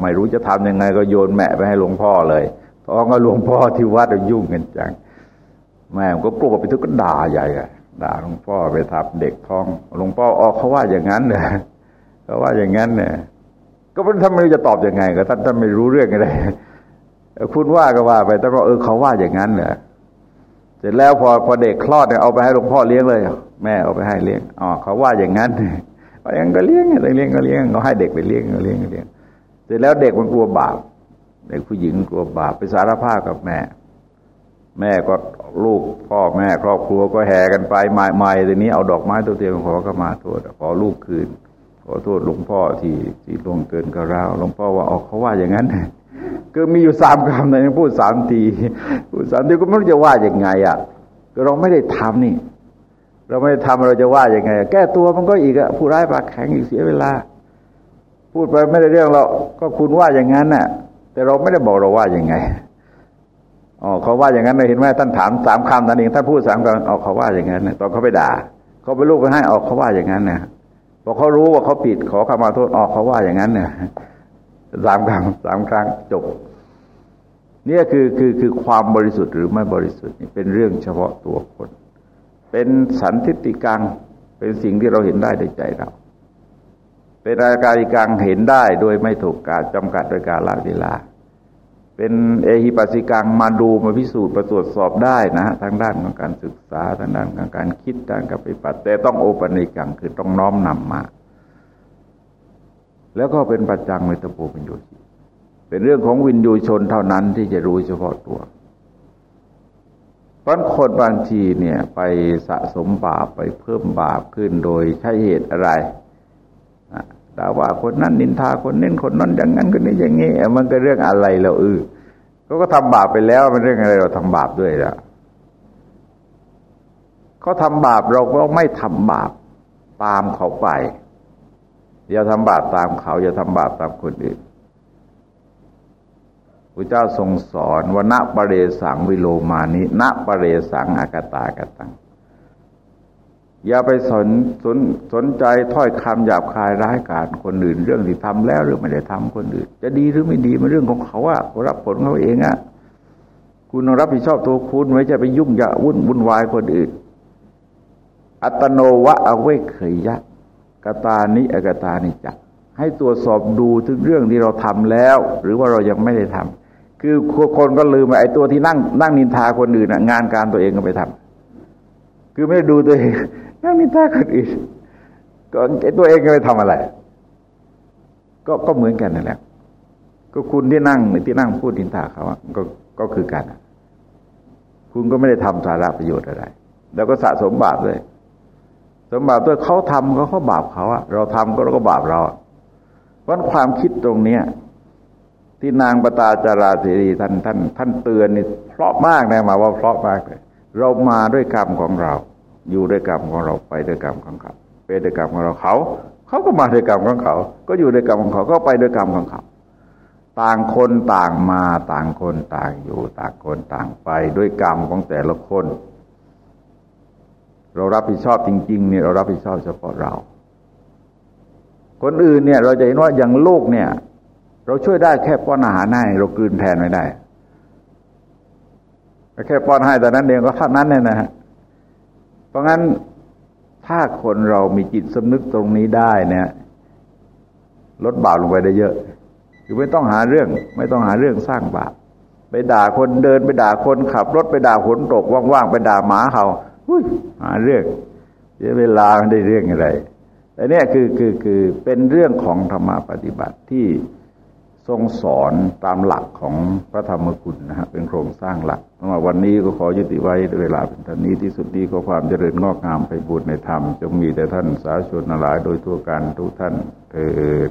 A: ไม่รู้จะทำยังไง ก็โยนแม่ไปให้หลวงพ่อเลย ท้องก็หลวงพ่อที่วัดยุ่งกันจังแม่ก็กลัวไปทุกก็ด่าใหญ่ด่าหลวงพ่อไปทับเด็กท้องหลวงพ่อออกเขาว่าอย่างนั้นเนี่ยเขาว่าอย่างนั้นเนี่ยก็ไม่ทำไมจะตอบยังไง ก็ท่านท่านไม่รู้เรื่องอะไร คุณว่าก็ว่าไปแต่ก็เออเขาว่าอย่างนั้นเนี่ยเสร็จแล้วพอพอเด็กคลอดเนี่ยเอาไปให้หลวงพ่อเลี้ยงเลย แม่เอาไปให้เลี้ยงอ๋อเขาว่าอย่างนั้นก็ยังก็เลี้ยงเลี้ยงก็เลี้ยงเขาให้เด็กไปเลี้ยงก็เลี้ยงก็เลี้ยงเสร็จแล้วเด็กมันกลัวบาปเด็กผู้หญิงกลัวบาปไปสารภาพกับแม่ แม่ก็ลูกพ่อแม่ครอบครัวก็แห่กันไปใหม่ๆทีนี้เอาดอกไม้ตัวเตียมขอก็มาโทษขอลูกคืน ขอโทษหลวงพ่อที่ที่ล่วงเกินกับเราหลวงพ่อว่าออกเขาว่าอย่างนั้น ก็มีอยู่สามคำในพูดสามทีพูดสามทีก็ไม่รู้จะว่าอย่างไงอะก็เราไม่ได้ทำนี่ เราไม่ได้ทำเราจะว่าอย่างไง แก้ตัวมันก็อีกอะผู้ร้ายปากแข็งอีกเสียเวลา พูดไปไม่ได้เรื่องเราก็คุณว่าอย่างนั้นน่ะ แต่เราไม่ได้บอกเราว่าอย่างไงอ๋อเขาว่าอย่างนั้นเลยเห็นไหมท่านถามสามคำนั่นเองท่านพูดสามคำออกเขาว่าอย่างนั้นตอนเขาไปด่าเขาไปลูกไปให้ออกเขาว่าอย่างนั้นเนี่ยพอเขารู้ว่าเขาผิดขอขมาโทษออกเขาว่าอย่างนั้นเนี่ย สามครั้งสามครั้งจบเนี่ยคือคือคือความบริสุทธิ์หรือไม่บริสุทธิ์นี่เป็นเรื่องเฉพาะตัวคน เป็นสันทิติกังเป็นสิ่งที่เราเห็นได้ในใจเรา เป็นอาการกังเห็นได้โดยไม่ถูกกาจำกัดโดยการละเวลา เป็นเอหิปัสสิกังมาดูมาพิสูจน์ประตรวจสอบได้นะทางด้านของการศึกษาทางด้านของการคิดด้านการปฏิบัติแต่ต้องโอปนิกังคือต้องน้อมนำมา แล้วก็เป็นปัจจังในตะปูเป็นโยชิเป็นเรื่องของวินยูชนเท่านั้นที่จะรู้เฉพาะตัวเพราะคนบางทีเนี่ยไปสะสมบาปไปเพิ่มบาปขึ้นโดยใช้เหตุอะไรด่าว่าคนนั้นนินทาคนนี้คนนั้นอย่างนั้นคนนี้อย่างนี้มันก็เรื่องอะไรเราเออเขาก็ทำบาปไปแล้วมันเรื่องอะไรเราทำบาปด้วยละเขาทาบาปเราก็ไม่ทำบาปตามเขาไป อย่าทำบาปตามเขา อย่าทำบาปตามคนอื่นพระเจ้าทรงสอนว่าณปะเรสังวิโลมานิณปะเรสังอากตากตัง อย่าไปสนสนสนใจถ้อยคำหยาบคายร้ายกาจคนอื่น เรื่องที่ทำแล้วหรือไม่ได้ทำคนอื่น จะดีหรือไม่ดีมันเรื่องของเขาอะรับผลเขาเองอะคุณต้องรับผิดชอบตัวคุณไม่จะไปยุ่งยาวุ่นวุ่นวายคนอื่น อัตโนวะอเวกเขยยะ กตานิอกตานิจักให้ตรวจสอบดูถึงเรื่องที่เราทำแล้ว หรือว่าเรายังไม่ได้ทำคือคนก็ลืมไอ้ตัวที่นั่งนั่งนินทาคนอื่นงานการตัวเองก็ไปทำคือไม่ได้ดูตัวเองนั่งนินทาคนอื่นก็ไอ้ตัวเองก็ไปทำอะไร ก็ก็เหมือนกันนั่นแหละก็คุณที่นั่งที่นั่งพูดนินทาเขาก็ก็คือกันคุณก็ไม่ได้ทำสาระประโยชน์อะไร แล้วก็สะสมบาปด้วย สมบาปด้วยเขาทำเขาก็บาปเขาอะเราทำก็เราก็บาปเราเพราะความคิดตรงเนี้ยที่นางปตาจาราเสรีท่านท่านท่านเตือนนี่เพราะมากนะมาว่าเพราะมากเลยเรามาด้วยกรรมของเรา อยู่ด้วยกรรมของเราไปด้วยกรรมของเขาไปด้วยกรรมของเราเขา เขาเขาก็มาด้วยกรรมของเขา ก็อยู่ด้วยกรรมของเขาก็ไปด้วยกรรมของเขา ต่างคนต่างมาต่างคนต่างอยู่ ต่างคนต่างไปด้วยกรรมของแต่ละคน เรารับผิดชอบจริงๆเนี่ยเรารับผิดชอบเฉพาะเรา คนอื่นเนี่ย เราจะเห็นว่าอย่างโลกเนี่ย เราช่วยได้แค่ป้อนอาหารให้เรากลืนแทนไม่ได้แค่ป้อนให้แต่นั้นเองก็เท่านั้นเนี่ยนะฮะเพราะงั้นถ้าคนเรามีจิตสำนึกตรงนี้ได้เนี่ยลดบาปลงไปได้เยอะคือไม่ต้องหาเรื่อง ไม่ต้องหาเรื่องสร้างบาปไปด่าคนเดินไปด่าคนขับรถไปด่าฝนตกว่างๆไปด่าหมาเขา หาเรื่องเสียเวลาไม่ได้เรื่องอะไร แต่เนี่ยคือคือคือเป็นเรื่องของธรรมปฏิบัติที่ทรงสอนตามหลักของพระธรรมคุณนะฮะเป็นโครงสร้างหลักสำหรับวันนี้ก็ขอยุติไว้เวลาเป็นท่านี้ที่สุดนี้ก็ความเจริญงอกงามไปบูรณนธรรม จงมีแต่ท่านสาธุชนหลายโดยทั่วกันทุกท่านเถิด